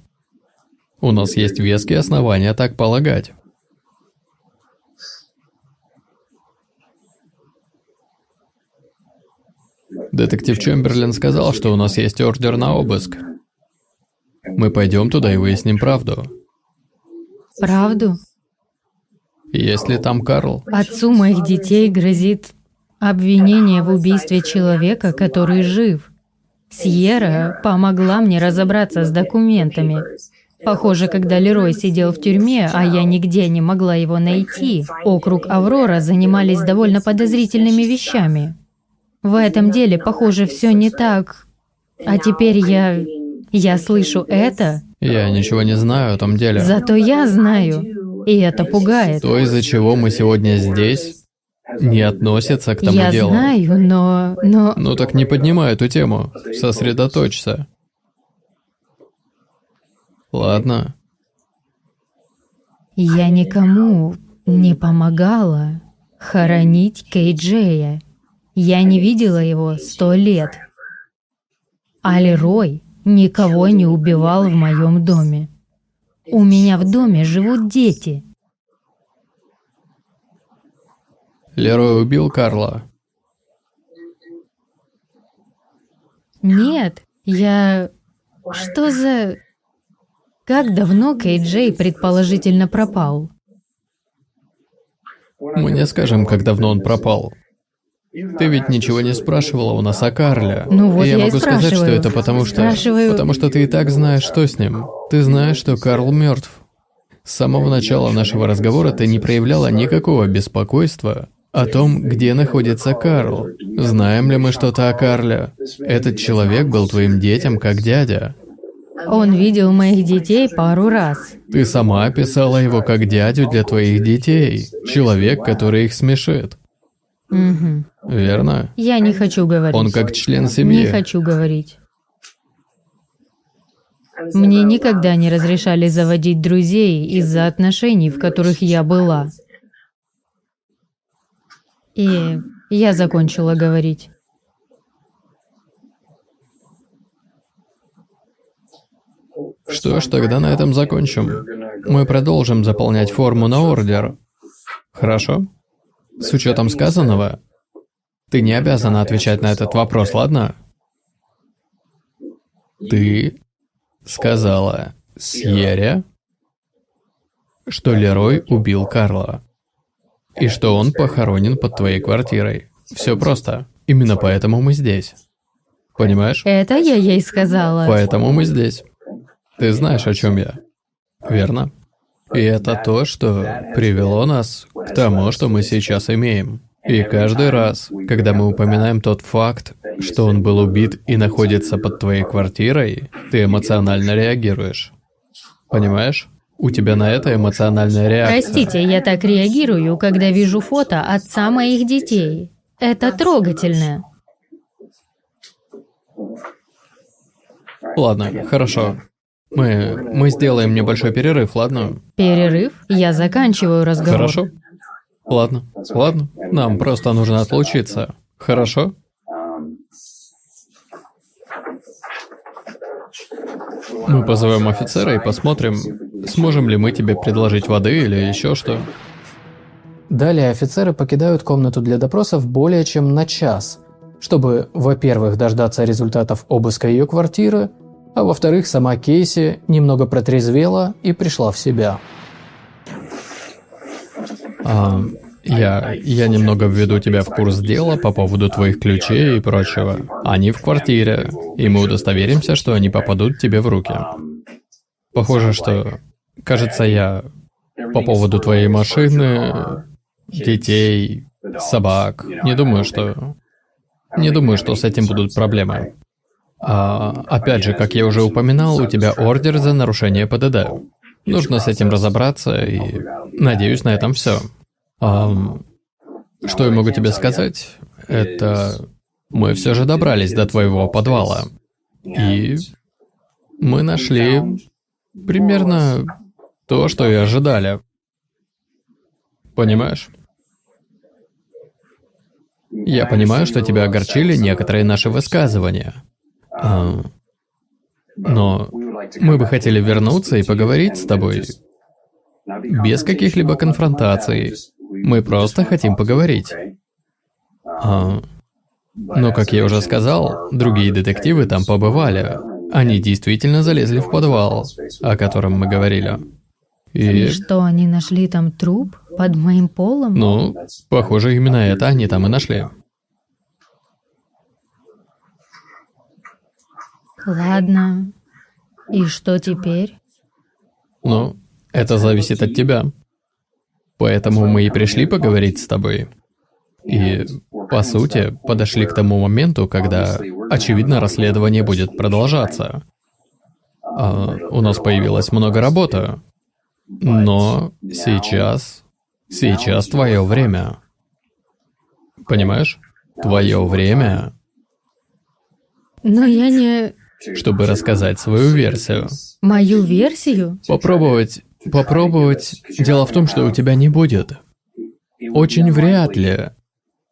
У нас есть веские основания так полагать. Детектив Чемберлин сказал, что у нас есть ордер на обыск. Мы пойдем туда и выясним правду. Правду? Есть ли там Карл? Отцу моих детей грозит обвинение в убийстве человека, который жив. Сьерра помогла мне разобраться с документами. Похоже, когда Лерой сидел в тюрьме, а я нигде не могла его найти, округ Аврора занимались довольно подозрительными вещами. В этом деле, похоже, все не так. А теперь я... я слышу это. Я ничего не знаю о том деле. Зато я знаю. И это пугает. То, из-за чего мы сегодня здесь, не относится к тому я делу. знаю, но... но... Ну так не поднимай эту тему. Сосредоточься. Ладно. Я никому не помогала хоронить Кейджея. Я не видела его сто лет. А Лерой никого не убивал в моем доме. У меня в доме живут дети. Лерой убил Карла. Нет, я... Что за... Как давно Кейджей предположительно пропал? Мы не скажем, как давно он пропал. Ты ведь ничего не спрашивала у нас о Карле. Ну вот и я я и могу сказать, что это потому что... Спрашиваю. Потому что ты и так знаешь, что с ним. Ты знаешь, что Карл мертв. С самого начала нашего разговора ты не проявляла никакого беспокойства о том, где находится Карл. Знаем ли мы что-то о Карле? Этот человек был твоим детям как дядя. Он видел моих детей пару раз. Ты сама описала его как дядю для твоих детей. Человек, который их смешит. Мгм. Верно? Я не хочу говорить. Он как член семьи. Не хочу говорить. Мне никогда не разрешали заводить друзей из-за отношений, в которых я была. И я закончила говорить. Что ж, тогда на этом закончим. Мы продолжим заполнять форму на ордер. Хорошо? С учетом сказанного, ты не обязана отвечать на этот вопрос, ладно? Ты сказала Сьере, что Лерой убил Карла. И что он похоронен под твоей квартирой. Все просто. Именно поэтому мы здесь. Понимаешь? Это я ей сказала. Поэтому мы здесь. Ты знаешь, о чем я. Верно? И это то, что привело нас к тому, что мы сейчас имеем. И каждый раз, когда мы упоминаем тот факт, что он был убит и находится под твоей квартирой, ты эмоционально реагируешь. Понимаешь? у тебя на это эмоциональная реакция. Простите, я так реагирую, когда вижу фото отца моих детей. Это трогательно. Ладно, хорошо. Мы, мы сделаем небольшой перерыв, ладно? Перерыв? Я заканчиваю разговор. Хорошо. Ладно, ладно. Нам просто нужно отлучиться. Хорошо? Мы позовем офицера и посмотрим, сможем ли мы тебе предложить воды или еще что. Далее офицеры покидают комнату для допросов более чем на час, чтобы, во-первых, дождаться результатов обыска ее квартиры, а во-вторых, сама Кейси немного протрезвела и пришла в себя. А, я, я немного введу тебя в курс дела по поводу твоих ключей и прочего. Они в квартире, и мы удостоверимся, что они попадут тебе в руки. Похоже, что... Кажется, я по поводу твоей машины, детей, собак. Не думаю, что... Не думаю, что с этим будут проблемы. А, опять же, как я уже упоминал, у тебя ордер за нарушение ПДД. Нужно с этим разобраться, и надеюсь, на этом все. А, что я могу тебе сказать? Это мы все же добрались до твоего подвала. И мы нашли примерно то, что и ожидали. Понимаешь? Я понимаю, что тебя огорчили некоторые наши высказывания. А, но мы бы хотели вернуться и поговорить с тобой. Без каких-либо конфронтаций. Мы просто хотим поговорить. А, но, как я уже сказал, другие детективы там побывали. Они действительно залезли в подвал, о котором мы говорили. И... и что, они нашли там труп под моим полом? Ну, похоже, именно это они там и нашли. Ладно. И что теперь? Ну, это зависит от тебя. Поэтому мы и пришли поговорить с тобой. И, по сути, подошли к тому моменту, когда, очевидно, расследование будет продолжаться. А у нас появилось много работы. Но сейчас... Сейчас твое время. Понимаешь? Твое время. Но я не... Чтобы рассказать свою версию. Мою версию? Попробовать... Попробовать... Дело в том, что у тебя не будет. Очень вряд ли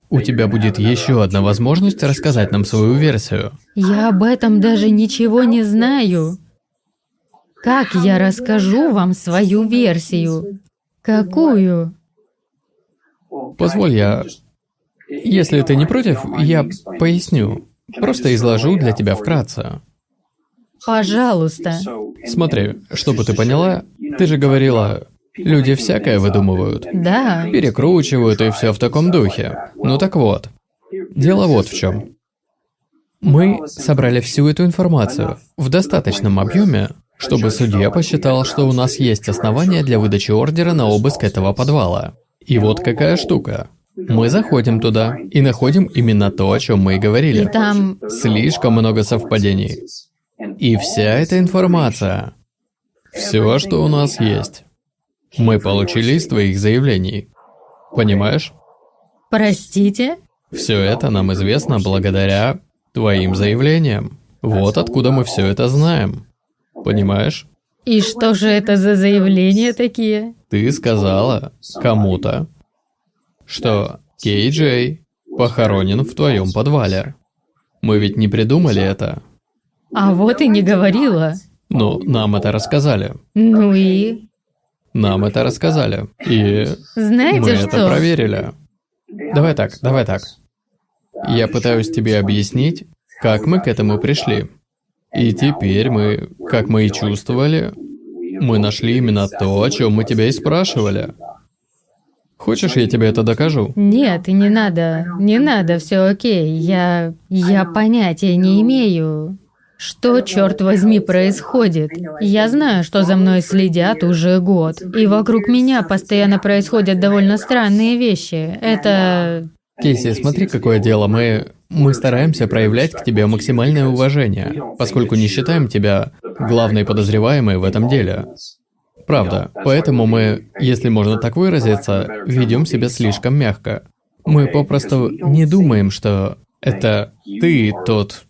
у тебя будет еще одна возможность рассказать нам свою версию. Я об этом даже ничего не знаю. Как я расскажу вам свою версию? Какую? Позволь я... Если ты не против, я поясню. Просто изложу для тебя вкратце. Пожалуйста. Смотри, чтобы ты поняла, ты же говорила, люди всякое выдумывают. Да. Перекручивают и все в таком духе. Ну так вот. Дело вот в чем. Мы собрали всю эту информацию в достаточном объеме, чтобы судья посчитал, что у нас есть основания для выдачи ордера на обыск этого подвала. И вот какая штука. Мы заходим туда и находим именно то, о чем мы и говорили. И там... Слишком много совпадений. И вся эта информация, все, что у нас есть, мы получили из твоих заявлений. Понимаешь? Простите? Все это нам известно благодаря твоим заявлениям. Вот откуда мы все это знаем. Понимаешь? И что же это за заявления такие? Ты сказала кому-то, что Кей Джей похоронен в твоем подвале. Мы ведь не придумали это. А вот и не говорила. Ну, нам это рассказали. Ну и? Нам это рассказали. И Знаете мы что? это проверили. Давай так, давай так. Я пытаюсь тебе объяснить, как мы к этому пришли. И теперь мы, как мы и чувствовали, мы нашли именно то, о чем мы тебя и спрашивали. Хочешь, я тебе это докажу? Нет, не надо. Не надо, все окей. Я... Я понятия не имею. Что, черт возьми, происходит? Я знаю, что за мной следят уже год. И вокруг меня постоянно происходят довольно странные вещи. Это... Кейси, смотри, какое дело. Мы... Мы стараемся проявлять к тебе максимальное уважение, поскольку не считаем тебя главной подозреваемой в этом деле. Правда. Поэтому мы, если можно так выразиться, ведем себя слишком мягко. Мы попросту не думаем, что это ты тот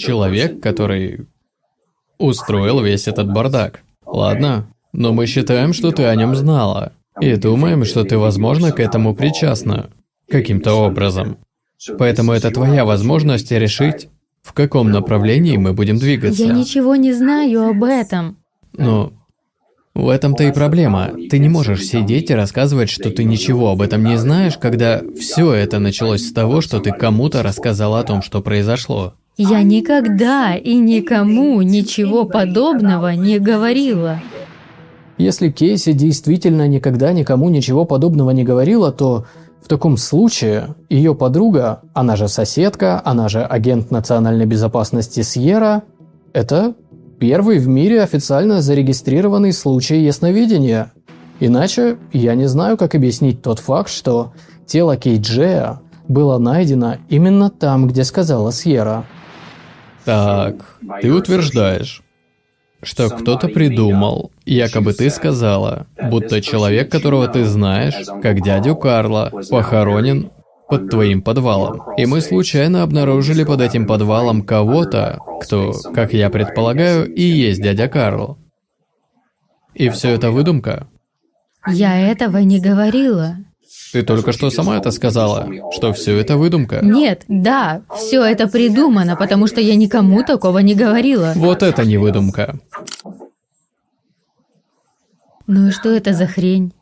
человек, который устроил весь этот бардак. Ладно, но мы считаем, что ты о нем знала. И думаем, что ты, возможно, к этому причастна. Каким-то образом. Поэтому это твоя возможность решить, в каком направлении мы будем двигаться. Я ничего не знаю об этом. Но в этом-то и проблема. Ты не можешь сидеть и рассказывать, что ты ничего об этом не знаешь, когда все это началось с того, что ты кому-то рассказала о том, что произошло. Я никогда и никому ничего подобного не говорила. Если Кейси действительно никогда никому ничего подобного не говорила, то в таком случае ее подруга, она же соседка, она же агент национальной безопасности Сьерра, это первый в мире официально зарегистрированный случай ясновидения. Иначе я не знаю, как объяснить тот факт, что тело Кейджея было найдено именно там, где сказала Сьерра. Так, ты утверждаешь, что кто-то придумал, якобы ты сказала, будто человек, которого ты знаешь, как дядю Карла, похоронен под твоим подвалом. И мы случайно обнаружили под этим подвалом кого-то, кто, как я предполагаю, и есть дядя Карл. И все это выдумка? Я этого не говорила. Ты только что сама это сказала, что все это выдумка. Нет, да, все это придумано, потому что я никому такого не говорила. Вот это не выдумка. Ну и что это за хрень?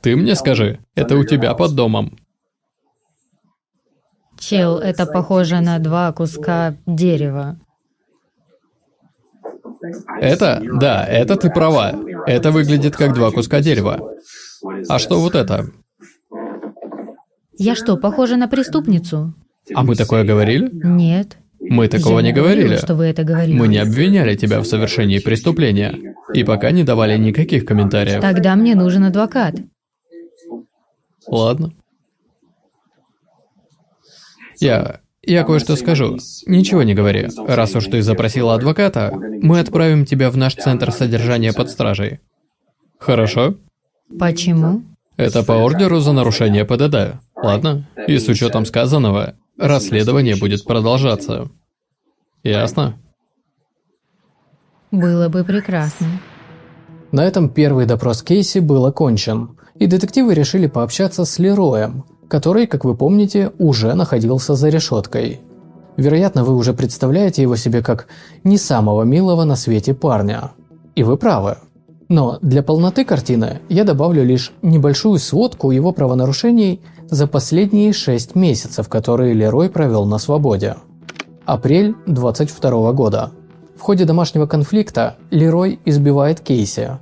Ты мне скажи, это у тебя под домом. Чел, это похоже на два куска дерева. Это? Да, это ты права. Это выглядит как два куска дерева. А что вот это? Я что, похожа на преступницу? А мы такое говорили? Нет. Мы такого Я не говорили. что вы это говорили. Мы не обвиняли тебя в совершении преступления. И пока не давали никаких комментариев. Тогда мне нужен адвокат. Ладно. Я... Я кое-что скажу. Ничего не говори. Раз уж ты запросила адвоката, мы отправим тебя в наш центр содержания под стражей. Хорошо? Почему? Это по ордеру за нарушение ПДД. Ладно? И с учетом сказанного, расследование будет продолжаться. Ясно? Было бы прекрасно. На этом первый допрос Кейси был окончен, и детективы решили пообщаться с Лероем, который, как вы помните, уже находился за решеткой. Вероятно, вы уже представляете его себе как не самого милого на свете парня. И вы правы. Но для полноты картины я добавлю лишь небольшую сводку его правонарушений за последние 6 месяцев, которые Лерой провел на свободе. Апрель 22 года. В ходе домашнего конфликта Лерой избивает Кейси.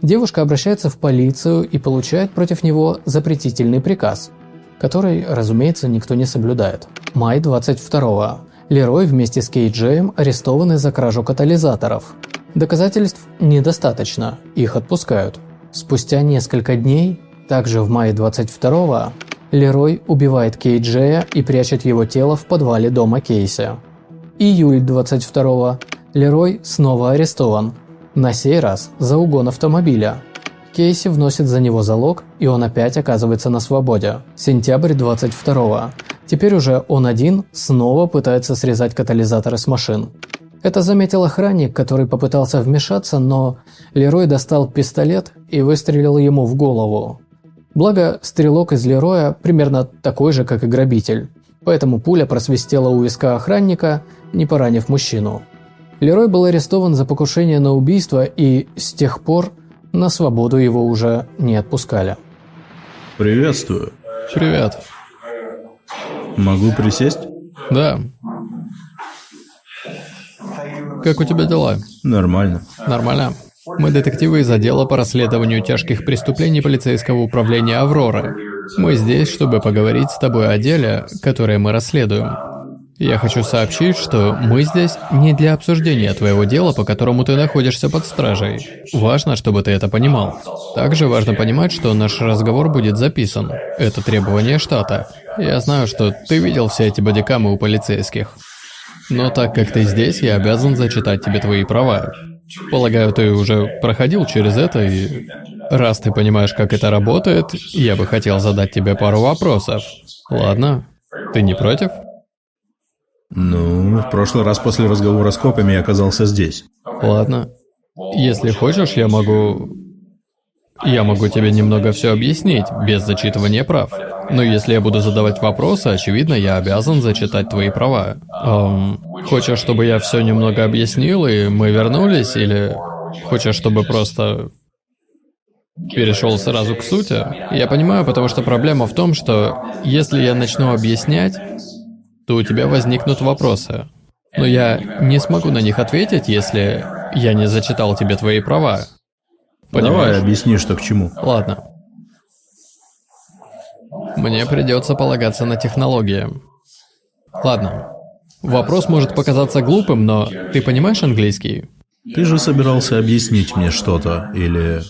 Девушка обращается в полицию и получает против него запретительный приказ, который, разумеется, никто не соблюдает. Май 22 Лерой вместе с Кейджеем арестованы за кражу катализаторов. Доказательств недостаточно, их отпускают. Спустя несколько дней, также в мае 22 Лерой убивает Кейджея и прячет его тело в подвале дома Кейси. Июль 22 Лерой снова арестован, на сей раз за угон автомобиля. Кейси вносит за него залог, и он опять оказывается на свободе. Сентябрь 22 Теперь уже он один снова пытается срезать катализаторы с машин. Это заметил охранник, который попытался вмешаться, но Лерой достал пистолет и выстрелил ему в голову. Благо, стрелок из Лероя примерно такой же, как и грабитель, поэтому пуля просвистела у виска охранника, не поранив мужчину. Лерой был арестован за покушение на убийство и с тех пор на свободу его уже не отпускали. Приветствую. Привет. Могу присесть? Да. Как у тебя дела? Нормально. Нормально. Мы детективы из отдела по расследованию тяжких преступлений полицейского управления «Аврора». Мы здесь, чтобы поговорить с тобой о деле, которое мы расследуем. Я хочу сообщить, что мы здесь не для обсуждения твоего дела, по которому ты находишься под стражей. Важно, чтобы ты это понимал. Также важно понимать, что наш разговор будет записан. Это требование штата. Я знаю, что ты видел все эти бодикамы у полицейских. Но так как ты здесь, я обязан зачитать тебе твои права. Полагаю, ты уже проходил через это, и раз ты понимаешь, как это работает, я бы хотел задать тебе пару вопросов. Ладно? Ты не против? Ну, в прошлый раз после разговора с копами я оказался здесь. Ладно. Если хочешь, я могу... Я могу тебе немного все объяснить, без зачитывания прав. Но если я буду задавать вопросы, очевидно, я обязан зачитать твои права. Эм, хочешь, чтобы я все немного объяснил, и мы вернулись, или хочешь, чтобы просто перешел сразу к сути? Я понимаю, потому что проблема в том, что если я начну объяснять, то у тебя возникнут вопросы. Но я не смогу на них ответить, если я не зачитал тебе твои права. Понимаешь? Давай объясни, что к чему. Ладно. Мне придется полагаться на технологии. Ладно. Вопрос может показаться глупым, но ты понимаешь английский? Ты же собирался объяснить мне что-то, или...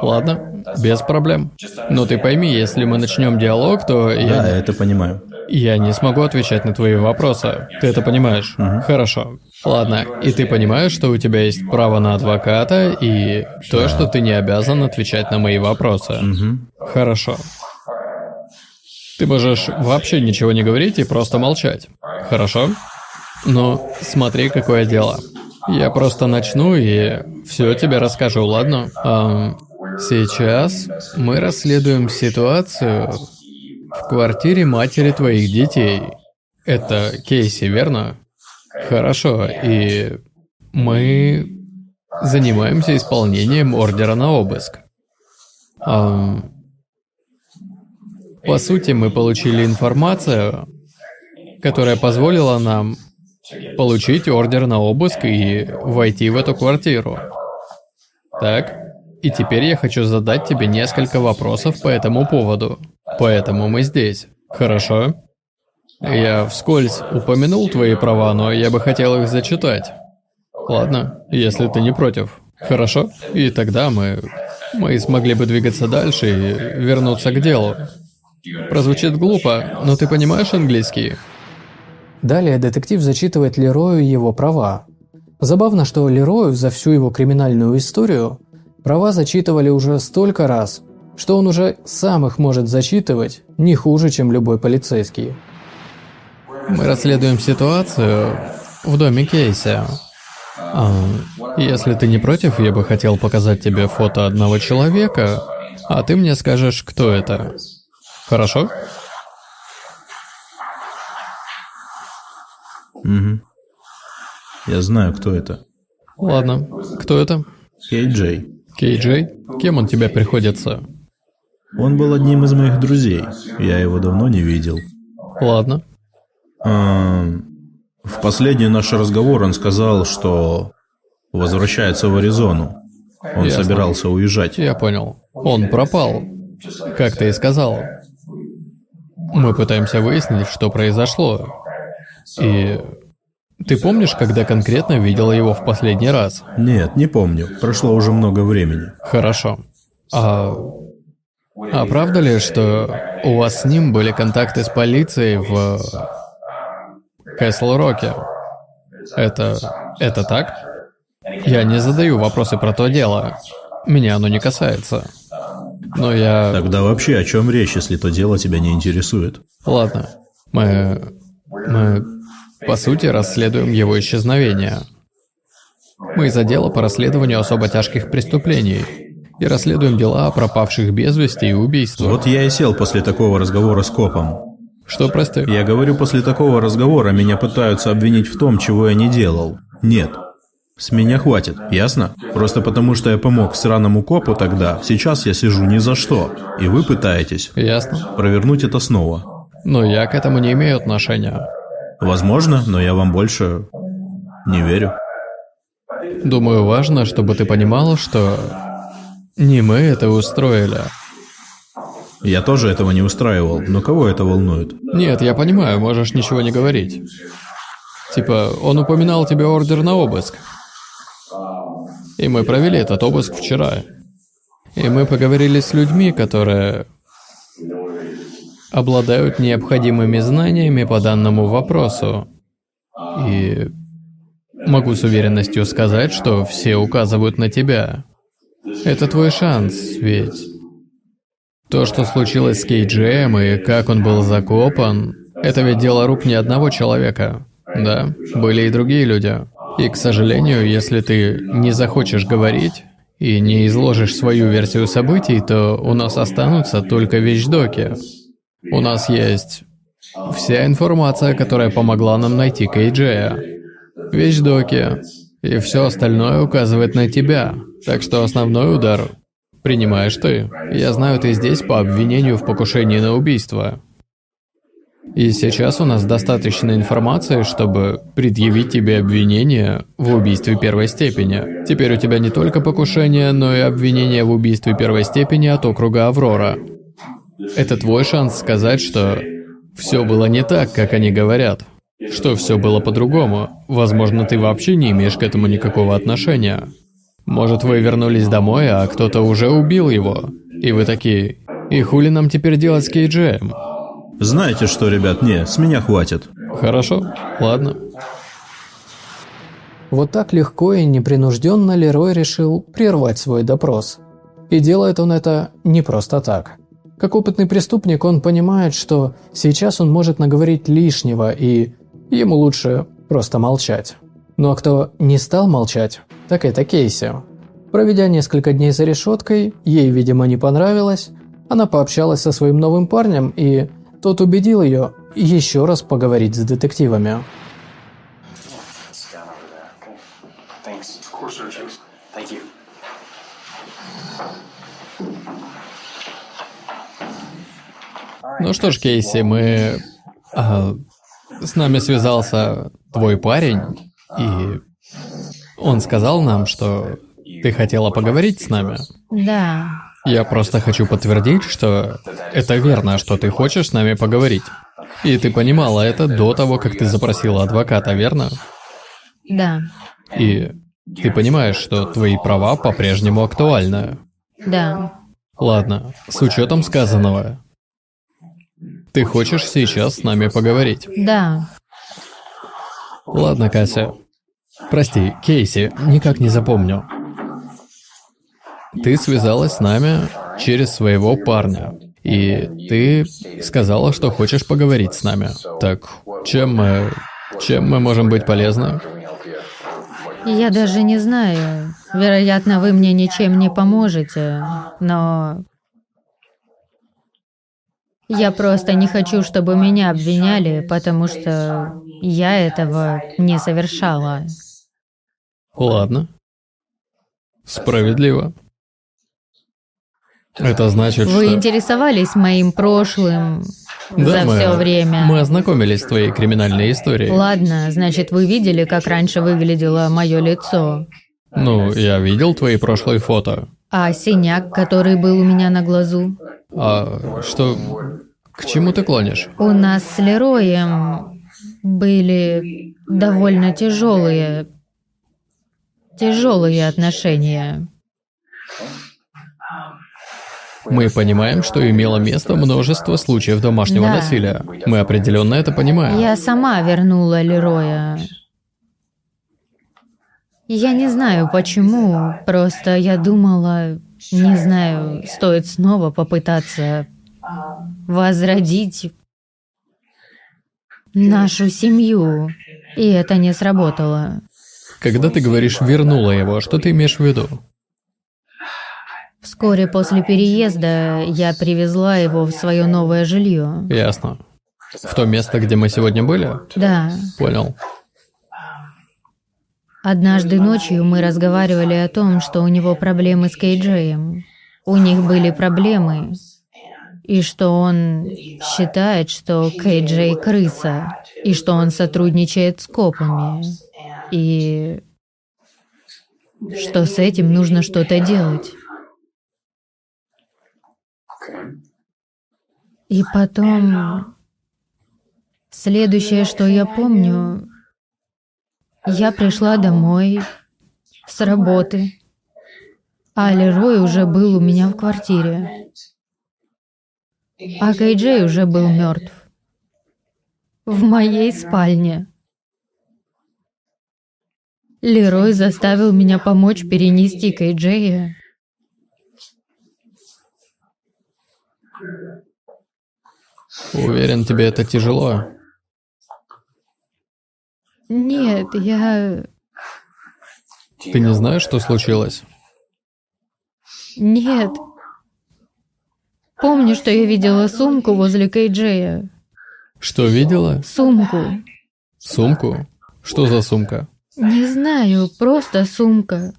Ладно, без проблем. Но ты пойми, если мы начнем диалог, то я... Да, я это понимаю. Я не смогу отвечать на твои вопросы. Ты это понимаешь? Хорошо. Ладно, и ты понимаешь, что у тебя есть право на адвоката, и то, что ты не обязан отвечать на мои вопросы. Хорошо. Ты можешь вообще ничего не говорить и просто молчать. Хорошо? Но смотри, какое дело. Я просто начну и все тебе расскажу, ладно? Ам, сейчас мы расследуем ситуацию в квартире матери твоих детей. Это Кейси, верно? Хорошо, и мы занимаемся исполнением ордера на обыск. Ам, по сути, мы получили информацию, которая позволила нам получить ордер на обыск и войти в эту квартиру. Так, и теперь я хочу задать тебе несколько вопросов по этому поводу. Поэтому мы здесь. Хорошо? Я вскользь упомянул твои права, но я бы хотел их зачитать. Ладно, если ты не против. Хорошо? И тогда мы... Мы смогли бы двигаться дальше и вернуться к делу. Прозвучит глупо, но ты понимаешь английский? Далее детектив зачитывает Лерою его права. Забавно, что Лерою за всю его криминальную историю права зачитывали уже столько раз, что он уже сам их может зачитывать не хуже, чем любой полицейский. Мы расследуем ситуацию в доме Кейси. А, если ты не против, я бы хотел показать тебе фото одного человека, а ты мне скажешь, кто это. Хорошо? Угу. Я знаю, кто это. Ладно. Кто это? Кей Джей. Кей Джей? Кем он тебе приходится? Он был одним из моих друзей. Я его давно не видел. Ладно. Эм, В последний наш разговор он сказал, что возвращается в Аризону. Он Ясно. собирался уезжать. Я понял. Он пропал. Как ты и сказал. Мы пытаемся выяснить, что произошло. И... Ты помнишь, когда конкретно видела его в последний раз? Нет, не помню. Прошло уже много времени. Хорошо. А... А правда ли, что у вас с ним были контакты с полицией в... Кэсл-Роке? Это... это так? Я не задаю вопросы про то дело. Меня оно не касается. Но я... Тогда вообще о чем речь, если то дело тебя не интересует? Ладно. Мы... Мы... По сути, расследуем его исчезновение. Мы из отдела по расследованию особо тяжких преступлений. И расследуем дела о пропавших без вести и убийствах. Вот я и сел после такого разговора с копом. Что, прости? Я говорю, после такого разговора меня пытаются обвинить в том, чего я не делал. Нет. С меня хватит, ясно? Просто потому, что я помог сраному копу тогда, сейчас я сижу ни за что. И вы пытаетесь Ясно. провернуть это снова. Но я к этому не имею отношения. Возможно, но я вам больше не верю. Думаю, важно, чтобы ты понимала, что не мы это устроили. Я тоже этого не устраивал, но кого это волнует? Нет, я понимаю, можешь ничего не говорить. Типа, он упоминал тебе ордер на обыск. И мы провели этот обыск вчера. И мы поговорили с людьми, которые обладают необходимыми знаниями по данному вопросу. И могу с уверенностью сказать, что все указывают на тебя. Это твой шанс, ведь то, что случилось с Кейджем и как он был закопан, это ведь дело рук не одного человека. Да, были и другие люди. И, к сожалению, если ты не захочешь говорить и не изложишь свою версию событий, то у нас останутся только вещдоки. У нас есть вся информация, которая помогла нам найти Кейджея. Вещдоки. И все остальное указывает на тебя. Так что основной удар принимаешь ты. Я знаю, ты здесь по обвинению в покушении на убийство. И сейчас у нас достаточно информации, чтобы предъявить тебе обвинение в убийстве первой степени. Теперь у тебя не только покушение, но и обвинение в убийстве первой степени от округа Аврора. Это твой шанс сказать, что все было не так, как они говорят. Что все было по-другому. Возможно, ты вообще не имеешь к этому никакого отношения. Может, вы вернулись домой, а кто-то уже убил его. И вы такие, и хули нам теперь делать с Кейджеем? Знаете что, ребят, не, с меня хватит. Хорошо, ладно. Вот так легко и непринужденно Лерой решил прервать свой допрос. И делает он это не просто так. Как опытный преступник он понимает, что сейчас он может наговорить лишнего, и ему лучше просто молчать. Ну а кто не стал молчать, так это Кейси. Проведя несколько дней за решеткой, ей, видимо, не понравилось, она пообщалась со своим новым парнем и тот убедил ее еще раз поговорить с детективами. Ну что ж, Кейси, мы... А, с нами связался твой парень, и он сказал нам, что ты хотела поговорить с нами. Да. Я просто хочу подтвердить, что это верно, что ты хочешь с нами поговорить. И ты понимала это до того, как ты запросила адвоката, верно? Да. И ты понимаешь, что твои права по-прежнему актуальны. Да. Ладно, с учетом сказанного. Ты хочешь сейчас с нами поговорить? Да. Ладно, Кася. Прости, Кейси, никак не запомню. Ты связалась с нами через своего парня. И ты сказала, что хочешь поговорить с нами. Так, чем мы... Чем мы можем быть полезны? Я даже не знаю. Вероятно, вы мне ничем не поможете, но... Я просто не хочу, чтобы меня обвиняли, потому что я этого не совершала. Ладно. Справедливо. Это значит, Вы что... интересовались моим прошлым Да, за мы- все время. Мы ознакомились с твоей криминальной историей. Ладно, значит, вы видели, как раньше выглядело мое лицо. Ну, я видел твои прошлые фото. А синяк, который был у меня на глазу. А что... К чему ты клонишь? У нас с Лероем были довольно тяжелые, тяжелые отношения. Мы понимаем, что имело место множество случаев домашнего Да. насилия. Мы определенно это понимаем. Я сама вернула Лероя. Я не знаю почему, просто я думала, не знаю, стоит снова попытаться возродить нашу семью. И это не сработало. Когда ты говоришь «вернула его», что ты имеешь в виду? Вскоре после переезда я привезла его в свое новое жилье. Ясно. В то место, где мы сегодня были? Да. Понял. Однажды ночью мы разговаривали о том, что у него проблемы с Кейджеем. У них были проблемы. И что он считает, что Кейджей крыса. И что он сотрудничает с копами. И что с этим нужно что-то делать. И потом... Следующее, что я помню, я пришла домой с работы, а Лерой уже был у меня в квартире. А Кейджей уже был мертв. В моей спальне. Лерой заставил меня помочь перенести Кейджея. Уверен, тебе это тяжело. Нет, я... Ты не знаешь, что случилось? Нет. Помню, что я видела сумку возле Кейджея. Что видела? Сумку. Сумку? Что за сумка? Не знаю, просто сумка.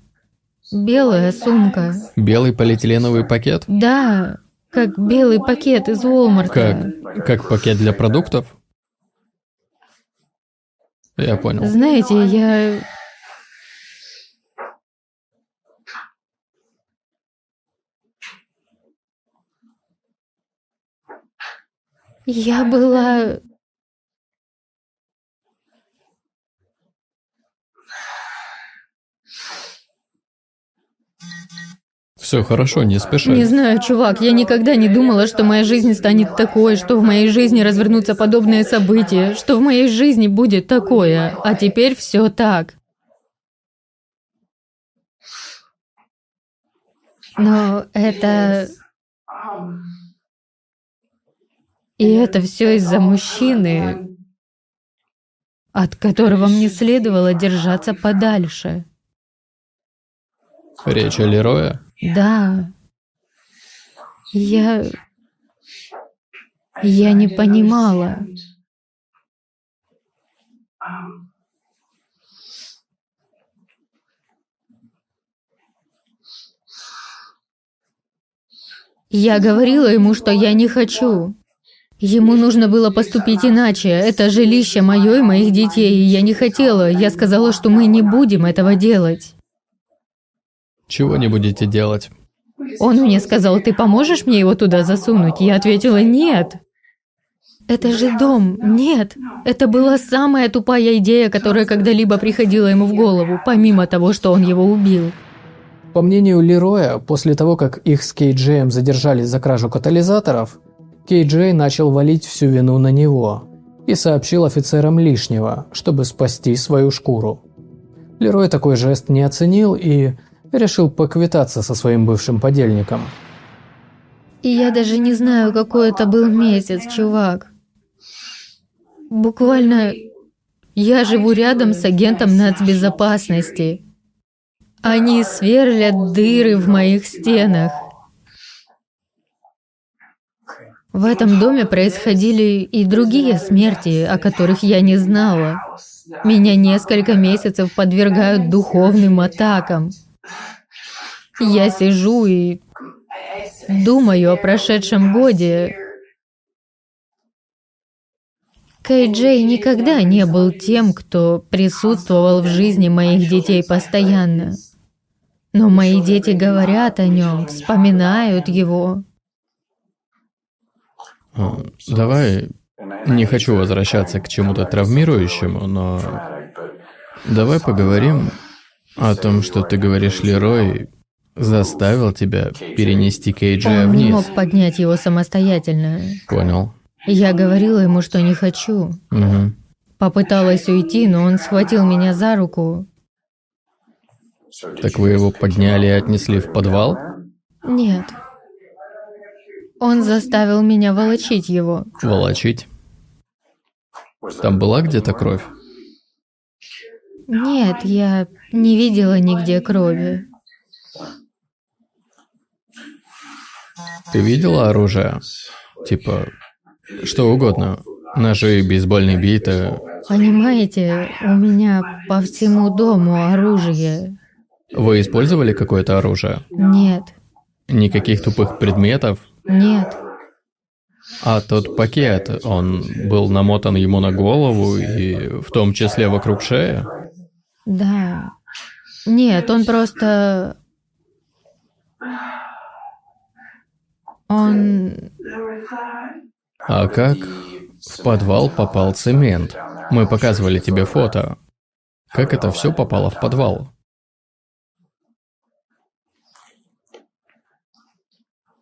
Белая сумка. Белый полиэтиленовый пакет? Да, как белый пакет из Walmart. Как? Как пакет для продуктов? Я понял. Знаете, я... Я была... Все хорошо, не спеши. Не знаю, чувак, я никогда не думала, что моя жизнь станет такой, что в моей жизни развернутся подобные события, что в моей жизни будет такое, а теперь все так. Но это... И это все из-за мужчины, от которого мне следовало держаться подальше. Речь о Лерое? Да. Я... Я не понимала. Я говорила ему, что я не хочу. Ему нужно было поступить иначе. Это жилище мое и моих детей, и я не хотела. Я сказала, что мы не будем этого делать. Чего не будете делать? Он мне сказал, ты поможешь мне его туда засунуть? Я ответила, нет. Это же дом. Нет. Это была самая тупая идея, которая когда-либо приходила ему в голову, помимо того, что он его убил. По мнению Лероя, после того, как их с Кейджеем задержали за кражу катализаторов, Кейджей начал валить всю вину на него и сообщил офицерам лишнего, чтобы спасти свою шкуру. Лерой такой жест не оценил и решил поквитаться со своим бывшим подельником. И я даже не знаю, какой это был месяц, чувак. Буквально я живу рядом с агентом нацбезопасности. Они сверлят дыры в моих стенах. В этом доме происходили и другие смерти, о которых я не знала. Меня несколько месяцев подвергают духовным атакам. Я сижу и думаю о прошедшем годе. Кэй Джей никогда не был тем, кто присутствовал в жизни моих детей постоянно. Но мои дети говорят о нем, вспоминают его. Давай, не хочу возвращаться к чему-то травмирующему, но давай поговорим о том, что ты говоришь, Лерой заставил тебя перенести Кейджа Он вниз. не мог поднять его самостоятельно. Понял. Я говорила ему, что не хочу. Угу. Попыталась уйти, но он схватил меня за руку. Так вы его подняли и отнесли в подвал? Нет. Он заставил меня волочить его. Волочить? Там была где-то кровь? Нет, я не видела нигде крови. Ты видела оружие? Типа, что угодно. Ножи, бейсбольные биты. Понимаете, у меня по всему дому оружие. Вы использовали какое-то оружие? Нет, Никаких тупых предметов? нет. А тот пакет, он был намотан ему на голову и в том числе вокруг шеи? Да. Нет, он просто... Он... А как в подвал попал цемент? Мы показывали тебе фото. Как это все попало в подвал?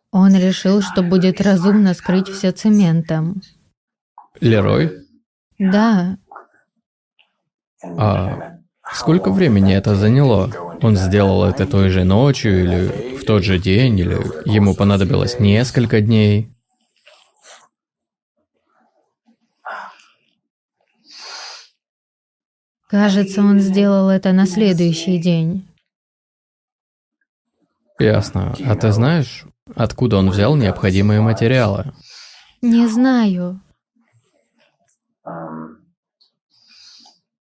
Он решил, что будет разумно скрыть все цементом. Лерой? Да, А Сколько времени это заняло? Он сделал это той же ночью или в тот же день, или ему понадобилось несколько дней? Кажется, он сделал это на следующий день. Ясно. А ты знаешь, откуда он взял необходимые материалы? Не знаю.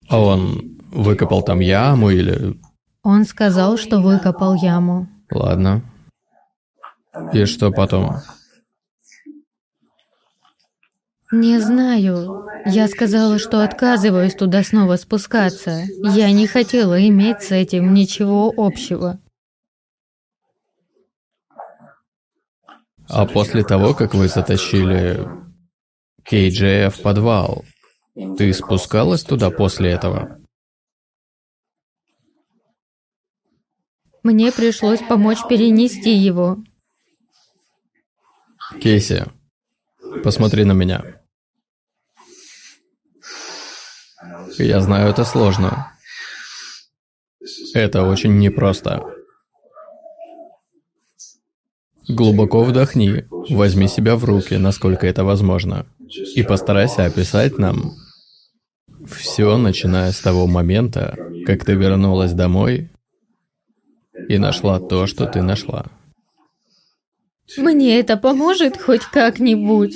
А он выкопал там яму или... Он сказал, что выкопал яму. Ладно. И что потом? Не знаю. Я сказала, что отказываюсь туда снова спускаться. Я не хотела иметь с этим ничего общего. А после того, как вы затащили Кейджея в подвал, ты спускалась туда после этого? Мне пришлось помочь перенести его. Кейси, посмотри на меня. Я знаю, это сложно. Это очень непросто. Глубоко вдохни, возьми себя в руки, насколько это возможно, и постарайся описать нам все, начиная с того момента, как ты вернулась домой и нашла то, что ты нашла. Мне это поможет хоть как-нибудь?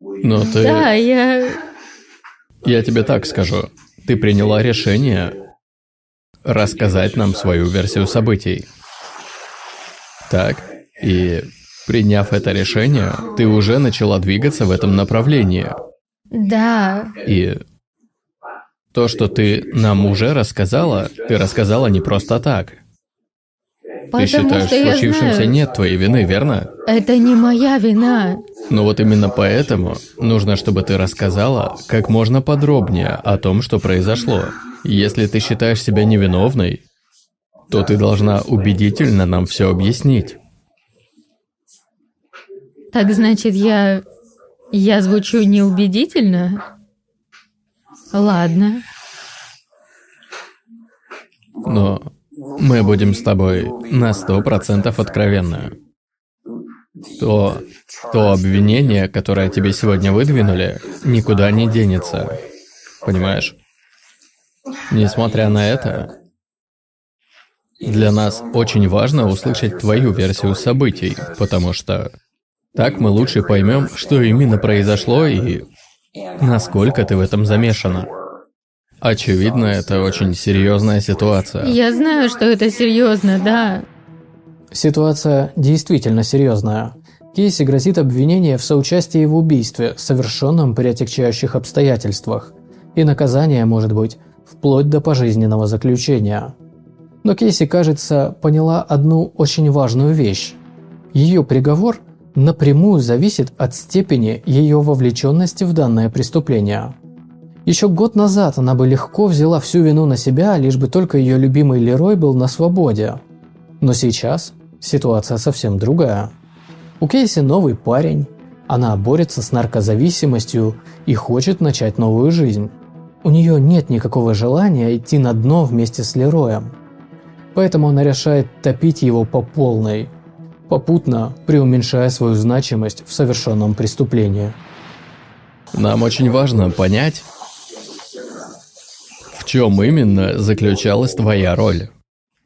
Но ты... Да, я... Я тебе так скажу. Ты приняла решение рассказать нам свою версию событий. Так, и приняв это решение, ты уже начала двигаться в этом направлении. Да. И то, что ты нам уже рассказала, ты рассказала не просто так. Потому ты считаешь, что в я случившемся знаю. нет твоей вины, верно? Это не моя вина. Но вот именно поэтому нужно, чтобы ты рассказала как можно подробнее о том, что произошло. Если ты считаешь себя невиновной, то ты должна убедительно нам все объяснить. Так значит, я... Я звучу неубедительно? Ладно. Но мы будем с тобой на сто процентов откровенны. То, то обвинение, которое тебе сегодня выдвинули, никуда не денется. Понимаешь? Несмотря на это, для нас очень важно услышать твою версию событий, потому что так мы лучше поймем, что именно произошло и насколько ты в этом замешана. Очевидно, это очень серьезная ситуация. Я знаю, что это серьезно, да. Ситуация действительно серьезная. Кейси грозит обвинение в соучастии в убийстве, совершенном при отягчающих обстоятельствах, и наказание может быть вплоть до пожизненного заключения. Но Кейси, кажется, поняла одну очень важную вещь. Ее приговор напрямую зависит от степени ее вовлеченности в данное преступление. Еще год назад она бы легко взяла всю вину на себя, лишь бы только ее любимый Лерой был на свободе. Но сейчас ситуация совсем другая. У Кейси новый парень, она борется с наркозависимостью и хочет начать новую жизнь. У нее нет никакого желания идти на дно вместе с Лероем. Поэтому она решает топить его по полной, попутно преуменьшая свою значимость в совершенном преступлении. Нам очень важно понять, в чем именно заключалась твоя роль.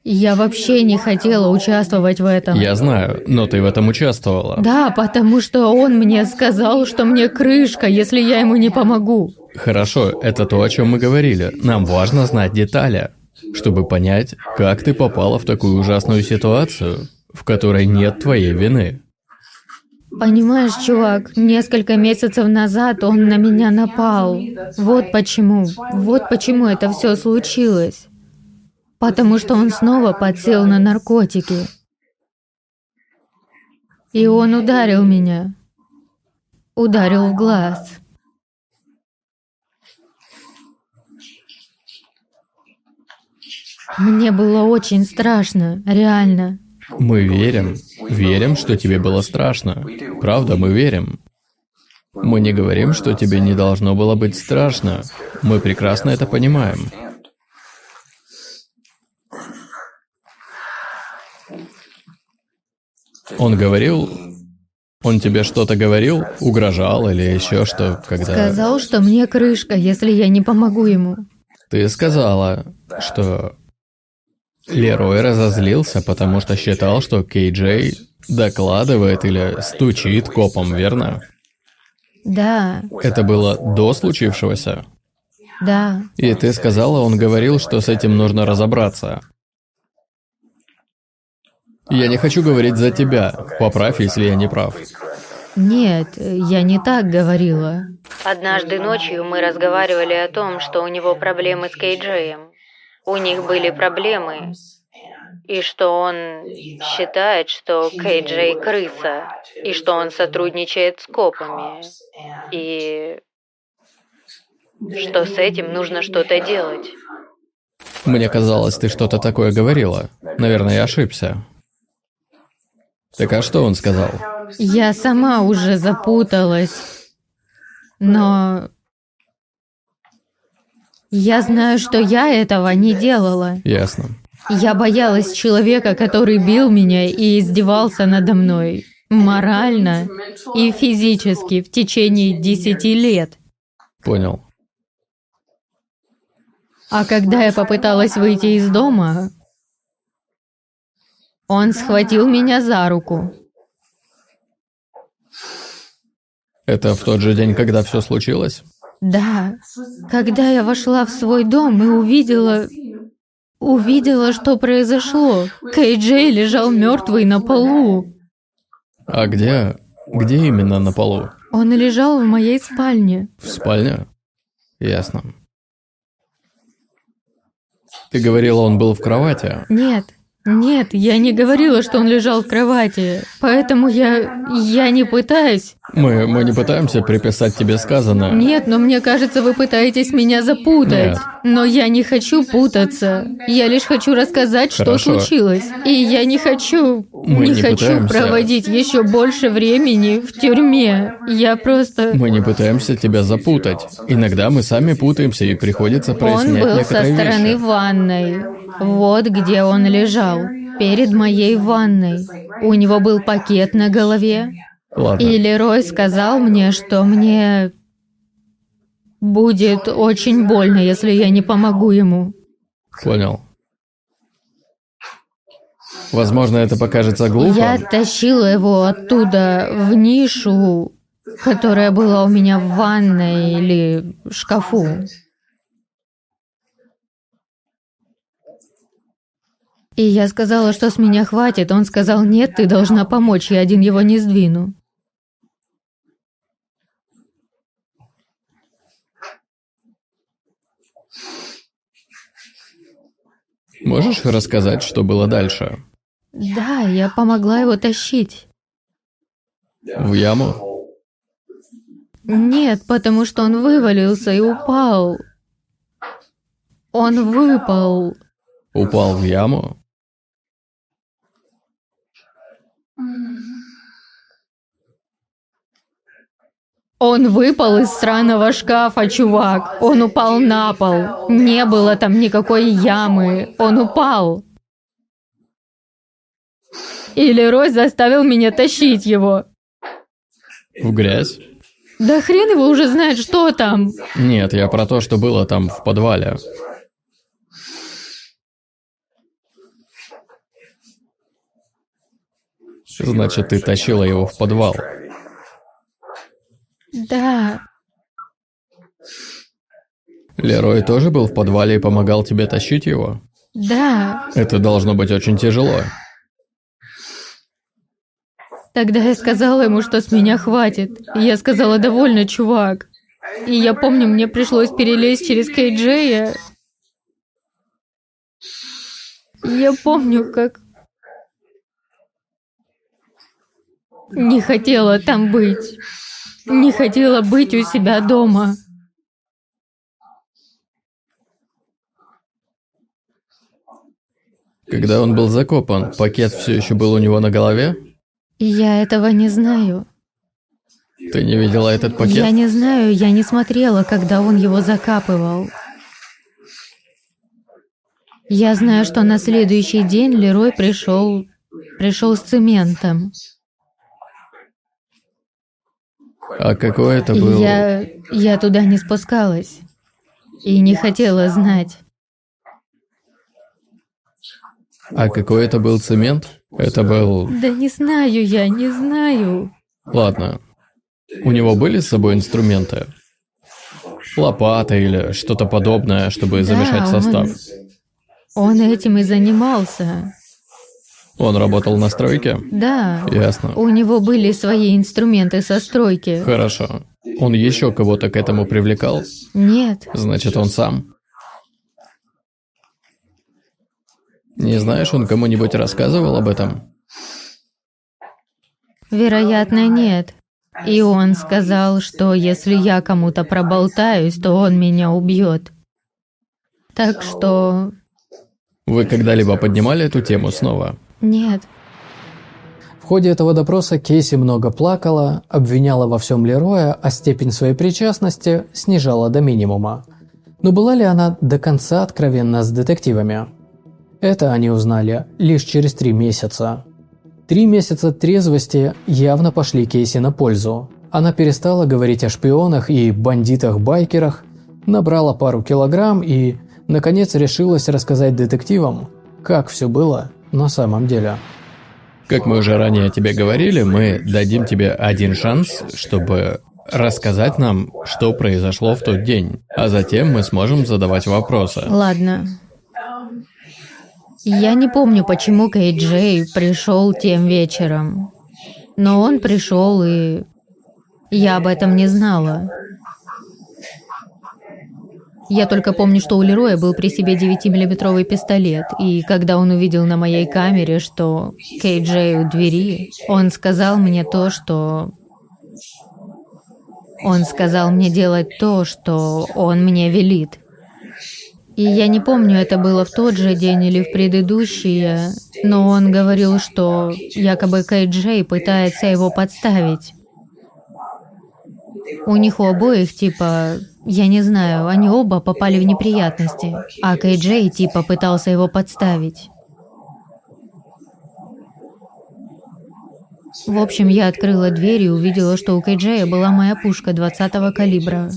Я вообще не хотела участвовать в этом. Я знаю, но ты в этом участвовала. Да, потому что он мне сказал, что мне крышка, если я ему не помогу. Хорошо, это то, о чем мы говорили. Нам важно знать детали, чтобы понять, как ты попала в такую ужасную ситуацию, в которой нет твоей вины. Понимаешь, чувак, несколько месяцев назад он на меня напал. Вот почему. Вот почему это все случилось. Потому что он снова подсел на наркотики. И он ударил меня. Ударил в глаз. Мне было очень страшно, реально. Мы верим. Верим, что тебе было страшно. Правда, мы верим. Мы не говорим, что тебе не должно было быть страшно. Мы прекрасно это понимаем. Он говорил, он тебе что-то говорил, угрожал или еще что, когда... Сказал, что мне крышка, если я не помогу ему. Ты сказала, что Лерой разозлился, потому что считал, что Кей Джей докладывает или стучит копом, верно? Да, Это было до случившегося? да. И ты сказала, он говорил, что с этим нужно разобраться. Я не хочу говорить за тебя. Поправь, если я не прав. Нет, я не так говорила. Однажды ночью мы разговаривали о том, что у него проблемы с Кейджеем. У них были проблемы, и что он считает, что Кейджей крыса, и что он сотрудничает с копами, и что с этим нужно что-то делать. Мне казалось, ты что-то такое говорила. Наверное, я ошибся. Так а что он сказал? Я сама уже запуталась, но я знаю, что я этого не делала. Ясно. Я боялась человека, который бил меня и издевался надо мной. Морально и физически в течение десяти лет. Понял. А когда я попыталась выйти из дома, он схватил меня за руку. Это в тот же день, когда все случилось? Да, когда я вошла в свой дом и увидела... Увидела, что произошло. Кей Джей лежал мертвый на полу. А где... Где именно на полу? Он лежал в моей спальне. В спальне? Ясно. Ты говорила, он был в кровати? Нет, нет, я не говорила, что он лежал в кровати. Поэтому я... я не пытаюсь. Мы, мы не пытаемся приписать тебе сказанное. Нет, но мне кажется, вы пытаетесь меня запутать. Нет. Но я не хочу путаться. Я лишь хочу рассказать, что Хорошо. случилось. И я не хочу... Мы не не хочу пытаемся. проводить еще больше времени в тюрьме. Я просто... Мы не пытаемся тебя запутать. Иногда мы сами путаемся и приходится Он прояснять был со стороны вещи. ванной. Вот где он лежал. Перед моей ванной. У него был пакет на голове. Ладно. И Лерой сказал мне, что мне будет очень больно, если я не помогу ему. Понял. Возможно, это покажется глупо. Я тащила его оттуда в нишу, которая была у меня в ванной или шкафу. И я сказала, что с меня хватит. Он сказал, нет, ты должна помочь, я один его не сдвину. Можешь рассказать, что было дальше? Да, я помогла его тащить. В яму? Нет, потому что он вывалился и упал. Он выпал. Упал в яму? Он выпал из сраного шкафа, чувак. Он упал на пол. Не было там никакой ямы. Он упал. И Лерой заставил меня тащить его. В грязь? Да хрен его уже знает, что там. Нет, я про то, что было там в подвале. Значит, ты тащила его в подвал. Да, Лерой тоже был в подвале и помогал тебе тащить его? да. Это должно быть очень тяжело. Тогда я сказала ему, что с меня хватит. И я сказала, довольно, чувак. И я помню, мне пришлось перелезть через Кейджея. Я помню, как... Не хотела там быть. Не хотела быть у себя дома. Когда он был закопан, пакет все еще был у него на голове? Я этого не знаю. Ты не видела этот пакет? Я не знаю, я не смотрела, когда он его закапывал. Я знаю, что на следующий день Лерой пришел пришел с цементом. А какой это был... Я... я туда не спускалась. И не хотела знать. А какой это был цемент? Это был... Да не знаю я, не знаю. Ладно. У него были с собой инструменты? Лопата или что-то подобное, чтобы Да, замешать состав? Он этим и занимался. Он работал на стройке? Да. Ясно. У него были свои инструменты со стройки. Хорошо. Он еще кого-то к этому привлекал? Нет. Значит, он сам. Не знаешь, он кому-нибудь рассказывал об этом? Вероятно, нет. И он сказал, что если я кому-то проболтаюсь, то он меня убьет. Так что Вы когда-либо поднимали эту тему снова? Нет. В ходе этого допроса Кейси много плакала, обвиняла во всем Лероя, а степень своей причастности снижала до минимума. Но была ли она до конца откровенна с детективами? Это они узнали лишь через три месяца. Три месяца трезвости явно пошли Кейси на пользу. Она перестала говорить о шпионах и бандитах-байкерах, набрала пару килограмм и, наконец, решилась рассказать детективам, как все было на самом деле. Как мы уже ранее тебе говорили, мы дадим тебе один шанс, чтобы рассказать нам, что произошло в тот день, а затем мы сможем задавать вопросы. Ладно. Я не помню, почему Кей Джей пришел тем вечером. Но он пришел, и я об этом не знала. Я только помню, что у Лероя был при себе 9-миллиметровый пистолет, и когда он увидел на моей камере, что Кей Джей у двери, он сказал мне то, что... Он сказал мне делать то, что он мне велит. И я не помню, это было в тот же день или в предыдущие, но он говорил, что якобы Кей Джей пытается его подставить. У них у обоих, типа, я не знаю, они оба попали в неприятности, а Кей Джей, типа, пытался его подставить. В общем, я открыла дверь и увидела, что у Кей Джея была моя пушка 20-го калибра.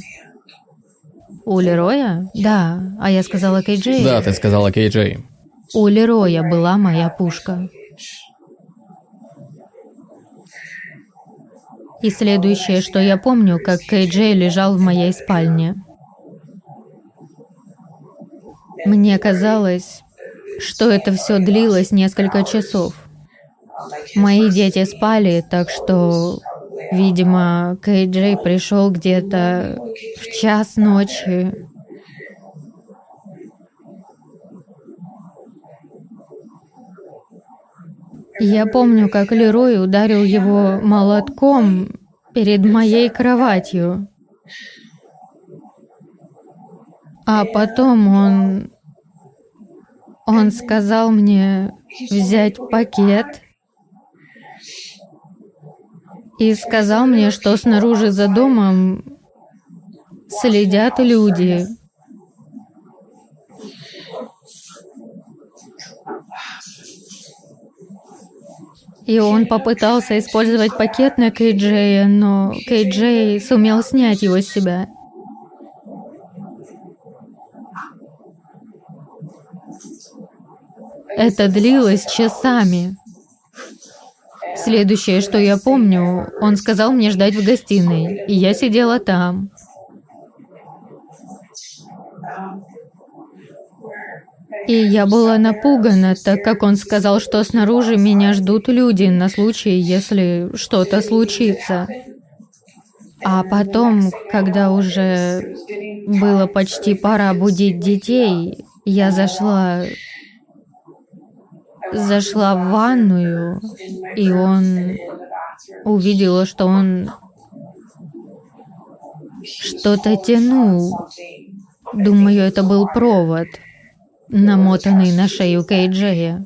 У Лероя? Да. А я сказала Кей Джею? Да, ты сказала Кей Джей. У Лероя была моя пушка. И следующее, что я помню, как Кей Джей лежал в моей спальне. Мне казалось, что это все длилось несколько часов. Мои дети спали, так что, видимо, Кей Джей пришел где-то в час ночи. Я помню, как Лерой ударил его молотком перед моей кроватью. А потом он... Он сказал мне взять пакет и сказал мне, что снаружи за домом следят люди. И он попытался использовать пакет на Кейджея, но Кейджей сумел снять его с себя. Это длилось часами. Следующее, что я помню, он сказал мне ждать в гостиной, и я сидела там. И я была напугана, так как он сказал, что снаружи меня ждут люди на случай, если что-то случится. А потом, когда уже было почти пора будить детей, я зашла зашла в ванную, и он увидела, что он что-то тянул. Думаю, это был провод, намотанный на шею Кейджея.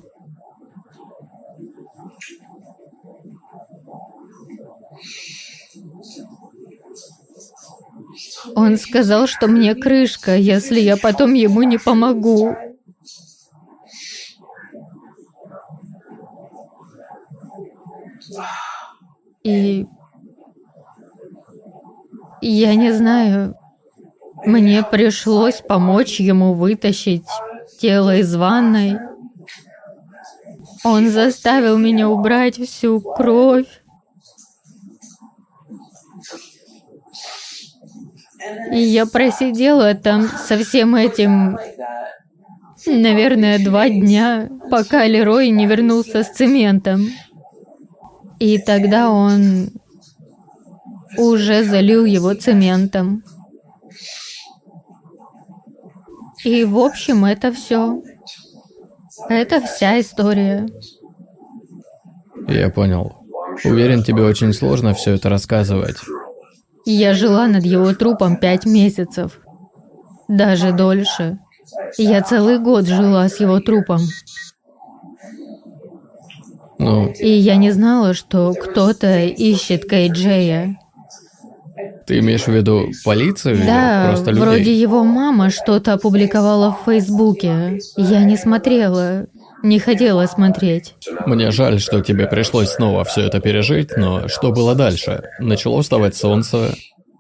Он сказал, что мне крышка, если я потом ему не помогу. И я не знаю, мне пришлось помочь ему вытащить тело из ванной. Он заставил меня убрать всю кровь. И я просидела там со всем этим, наверное, два дня, пока Лерой не вернулся с цементом. И тогда он уже залил его цементом. И, в общем, это все. Это вся история. Я понял. Уверен, тебе очень сложно все это рассказывать. Я жила над его трупом пять месяцев. Даже дольше. Я целый год жила с его трупом. Ну, И я не знала, что кто-то ищет Кейджея. Ты имеешь в виду полицию Да, просто людей? вроде его мама что-то опубликовала в Фейсбуке. Я не смотрела, не хотела смотреть. Мне жаль, что тебе пришлось снова все это пережить, но что было дальше? Начало вставать солнце,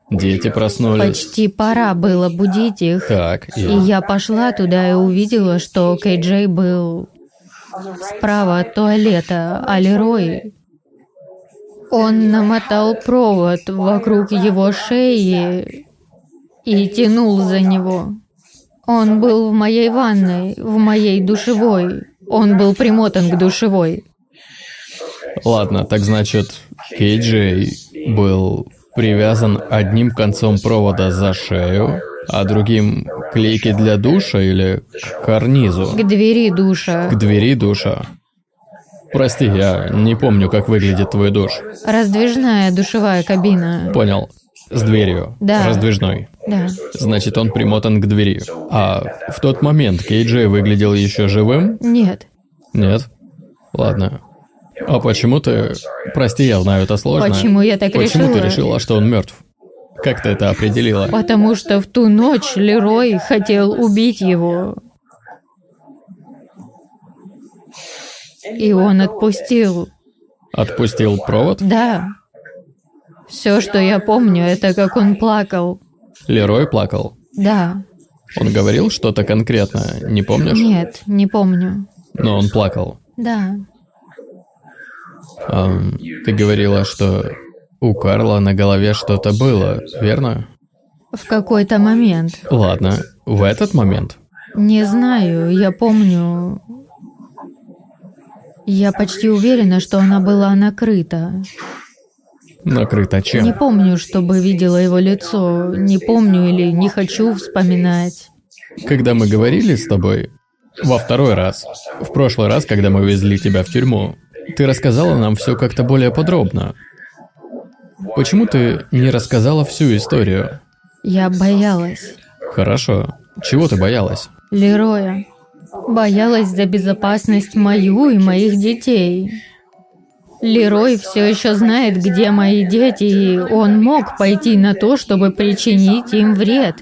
дети проснулись. Почти пора было будить их. Так, и... И я пошла туда и увидела, что Кейджей был справа от туалета, а Лерой... Он намотал провод вокруг его шеи и тянул за него. Он был в моей ванной, в моей душевой. Он был примотан к душевой. Ладно, так значит, Кейджей был привязан одним концом провода за шею, а другим к лейке для душа или к карнизу? К двери душа. К двери душа. Прости, я не помню, как выглядит твой душ. Раздвижная душевая кабина. Понял. С дверью. Да. Раздвижной. Да. Значит, он примотан к двери. А в тот момент Кейджей выглядел еще живым? Нет. Нет? Ладно. А почему ты... Прости, я знаю, это сложно. Почему я так Почему решила? ты решила, что он мертв? Как ты это определила? Потому что в ту ночь Лерой хотел убить его. И он отпустил. Отпустил провод? Да. Все, что я помню, это как он плакал. Лерой плакал? Да. Он говорил что-то конкретно, не помнишь? Нет, не помню. Но он плакал. Да. Ам, ты говорила, что у Карла на голове что-то было, верно? В какой-то момент. Ладно, в этот момент. Не знаю, я помню... Я почти уверена, что она была накрыта. Накрыто чем? Не помню, чтобы видела его лицо. Не помню или не хочу вспоминать. Когда мы говорили с тобой, во второй раз, в прошлый раз, когда мы везли тебя в тюрьму, ты рассказала нам все как-то более подробно. Почему ты не рассказала всю историю? Я боялась. Хорошо. Чего ты боялась? Лероя. Боялась за безопасность мою и моих детей. Лерой все еще знает, где мои дети, и он мог пойти на то, чтобы причинить им вред.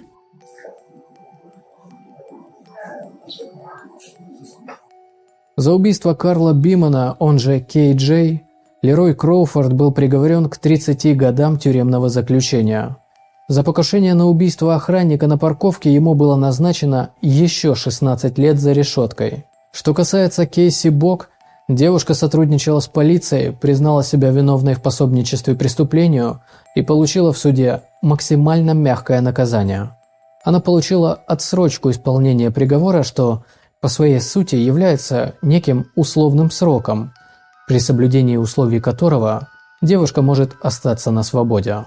За убийство Карла Бимана, он же Кей Джей, Лерой Кроуфорд был приговорен к 30 годам тюремного заключения. За покушение на убийство охранника на парковке ему было назначено еще 16 лет за решеткой. Что касается Кейси Бок, девушка сотрудничала с полицией, признала себя виновной в пособничестве преступлению и получила в суде максимально мягкое наказание. Она получила отсрочку исполнения приговора, что по своей сути является неким условным сроком, при соблюдении условий которого девушка может остаться на свободе.